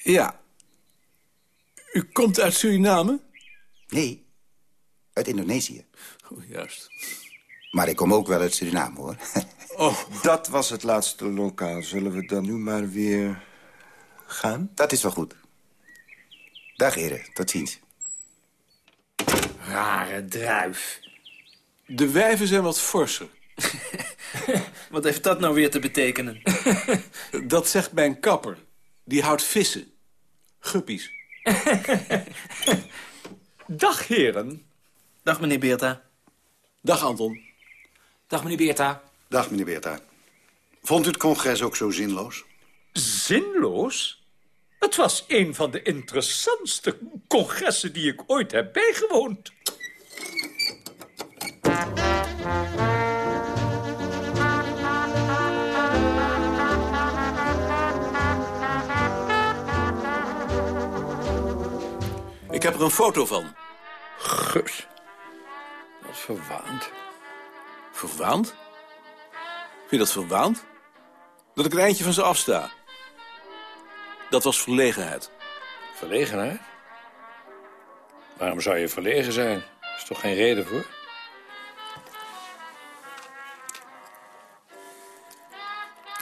Ja. U komt uit Suriname? Nee, uit Indonesië. Oh, juist. Maar ik kom ook wel uit Suriname, hoor. [LAUGHS] Oh. Dat was het laatste lokaal. Zullen we dan nu maar weer gaan? Dat is wel goed. Dag, heren. Tot ziens. Rare druif. De wijven zijn wat forser. [LAUGHS] Wat heeft dat nou weer te betekenen? [LAUGHS] dat zegt mijn kapper. Die houdt vissen. Guppies. [LAUGHS] Dag, heren. Dag, meneer Beerta. Dag, Anton. Dag, meneer Beerta. Dag, meneer Beerta. Vond u het congres ook zo zinloos? Zinloos? Het was een van de interessantste congressen die ik ooit heb bijgewoond. Ik heb er een foto van. Gus. Wat verwaand. Verwaand? Vind je dat verwaand? Dat ik een eindje van ze afsta. Dat was verlegenheid. Verlegenheid? Waarom zou je verlegen zijn? Er is toch geen reden voor?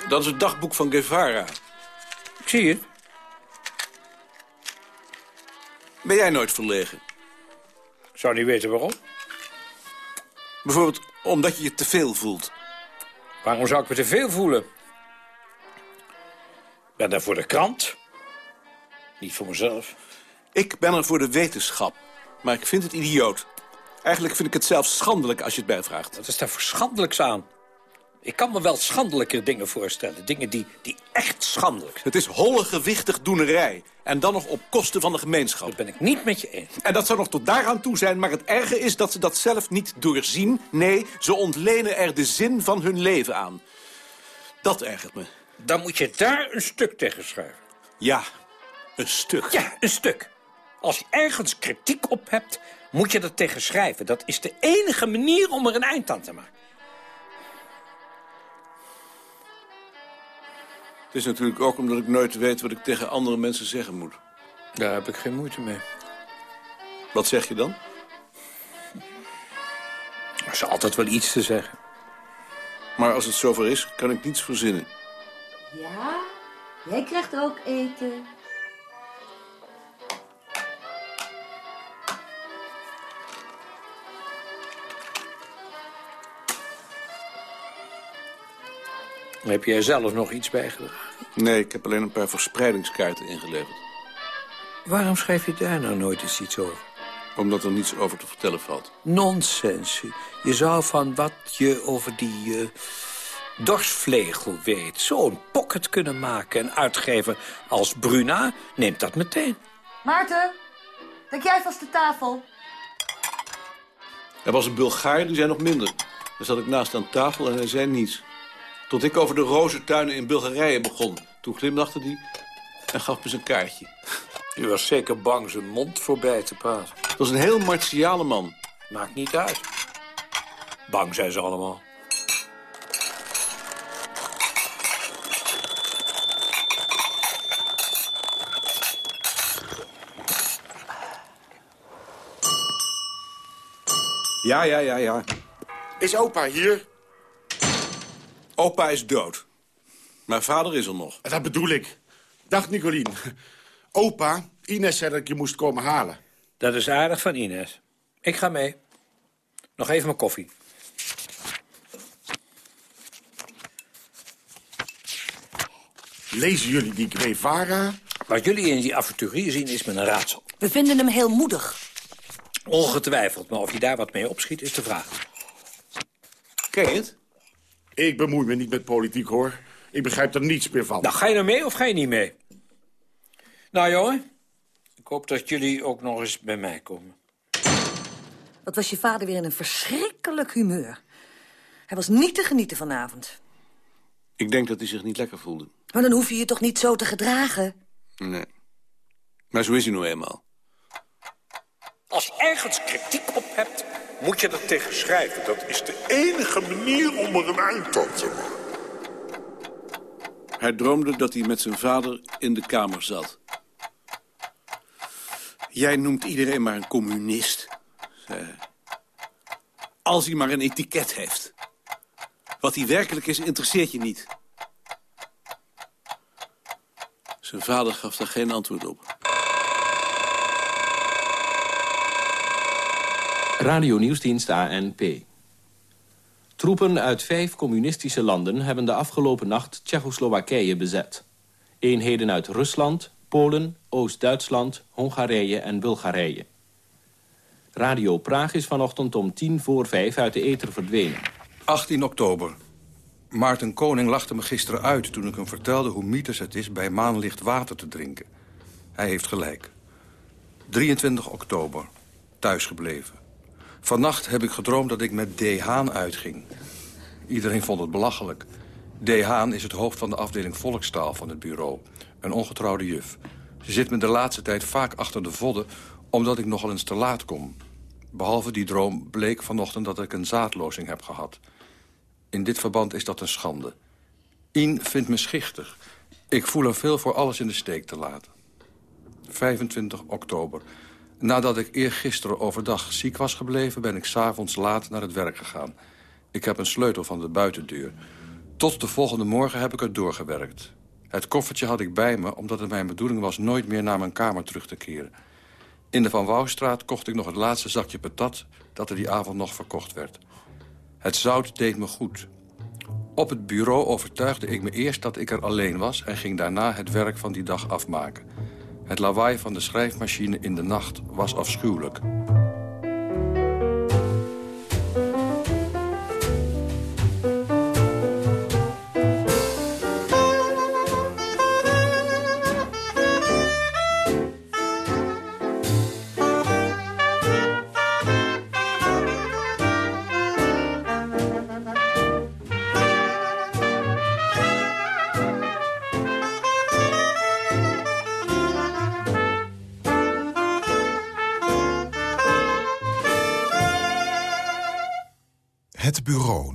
Dat is het dagboek van Guevara. Ik zie het. Ben jij nooit verlegen? Ik zou niet weten waarom. Bijvoorbeeld omdat je je te veel voelt. Waarom zou ik me te veel voelen? Ik ben daar voor de krant. Niet voor mezelf. Ik ben er voor de wetenschap. Maar ik vind het idioot. Eigenlijk vind ik het zelfs schandelijk als je het bijvraagt. Wat is daar voor schandelijks aan? Ik kan me wel schandelijke dingen voorstellen. Dingen die, die echt schandelijk zijn. Het is holle gewichtig doenerij. En dan nog op kosten van de gemeenschap. Dat ben ik niet met je eens. En dat zou nog tot daaraan toe zijn. Maar het erge is dat ze dat zelf niet doorzien. Nee, ze ontlenen er de zin van hun leven aan. Dat ergert me. Dan moet je daar een stuk tegen schrijven. Ja, een stuk. Ja, een stuk. Als je ergens kritiek op hebt, moet je er tegen schrijven. Dat is de enige manier om er een eind aan te maken. Het is natuurlijk ook omdat ik nooit weet wat ik tegen andere mensen zeggen moet. Daar heb ik geen moeite mee. Wat zeg je dan? Er is altijd wel iets te zeggen. Maar als het zover is, kan ik niets verzinnen. Ja, jij krijgt ook eten. Heb jij zelf nog iets bijgedragen? Nee, ik heb alleen een paar verspreidingskaarten ingeleverd. Waarom schrijf je daar nou nooit eens iets over? Omdat er niets over te vertellen valt. Nonsens. Je zou van wat je over die uh, dorsvlegel weet... zo'n pocket kunnen maken en uitgeven als Bruna neemt dat meteen. Maarten, denk jij vast de tafel? Er was een Bulgaar, die zei nog minder. Daar zat ik naast aan tafel en hij zei niets. Tot ik over de rozentuinen in Bulgarije begon. Toen glimlachte hij en gaf me zijn kaartje. [LAUGHS] U was zeker bang zijn mond voorbij te praten. Dat was een heel martiale man. Maakt niet uit. Bang zijn ze allemaal. Ja, ja, ja, ja. Is opa hier? Opa is dood. Mijn vader is er nog. Dat bedoel ik. Dag, Nicolien. Opa, Ines zei dat ik je moest komen halen. Dat is aardig van Ines. Ik ga mee. Nog even mijn koffie. Lezen jullie die Guevara? Wat jullie in die avonturie zien is met een raadsel. We vinden hem heel moedig. Ongetwijfeld, maar of je daar wat mee opschiet is de vraag. Ken je het? Ik bemoei me niet met politiek, hoor. Ik begrijp er niets meer van. Nou, ga je er mee of ga je niet mee? Nou, jongen. Ik hoop dat jullie ook nog eens bij mij komen. Wat was je vader weer in een verschrikkelijk humeur. Hij was niet te genieten vanavond. Ik denk dat hij zich niet lekker voelde. Maar dan hoef je je toch niet zo te gedragen? Nee. Maar zo is hij nou eenmaal. Als je ergens kritiek op hebt, moet je er tegen schrijven. Dat is de enige manier om er een eind aan te maken. Hij droomde dat hij met zijn vader in de kamer zat. Jij noemt iedereen maar een communist. zei hij. Als hij maar een etiket heeft. Wat hij werkelijk is, interesseert je niet. Zijn vader gaf daar geen antwoord op. Radio Nieuwsdienst ANP. Troepen uit vijf communistische landen hebben de afgelopen nacht Tsjechoslowakije bezet. Eenheden uit Rusland, Polen, Oost-Duitsland, Hongarije en Bulgarije. Radio Praag is vanochtend om tien voor vijf uit de ether verdwenen. 18 oktober. Maarten Koning lachte me gisteren uit toen ik hem vertelde hoe mythes het is bij maanlicht water te drinken. Hij heeft gelijk. 23 oktober. Thuisgebleven. Vannacht heb ik gedroomd dat ik met D. Haan uitging. Iedereen vond het belachelijk. D. Haan is het hoofd van de afdeling volkstaal van het bureau. Een ongetrouwde juf. Ze zit me de laatste tijd vaak achter de vodden... omdat ik nogal eens te laat kom. Behalve die droom bleek vanochtend dat ik een zaadlozing heb gehad. In dit verband is dat een schande. Ien vindt me schichtig. Ik voel er veel voor alles in de steek te laten. 25 oktober. Nadat ik eergisteren overdag ziek was gebleven... ben ik s'avonds laat naar het werk gegaan. Ik heb een sleutel van de buitendeur. Tot de volgende morgen heb ik er doorgewerkt. Het koffertje had ik bij me, omdat het mijn bedoeling was... nooit meer naar mijn kamer terug te keren. In de Van Wouwstraat kocht ik nog het laatste zakje patat... dat er die avond nog verkocht werd. Het zout deed me goed. Op het bureau overtuigde ik me eerst dat ik er alleen was... en ging daarna het werk van die dag afmaken. Het lawaai van de schrijfmachine in de nacht was afschuwelijk.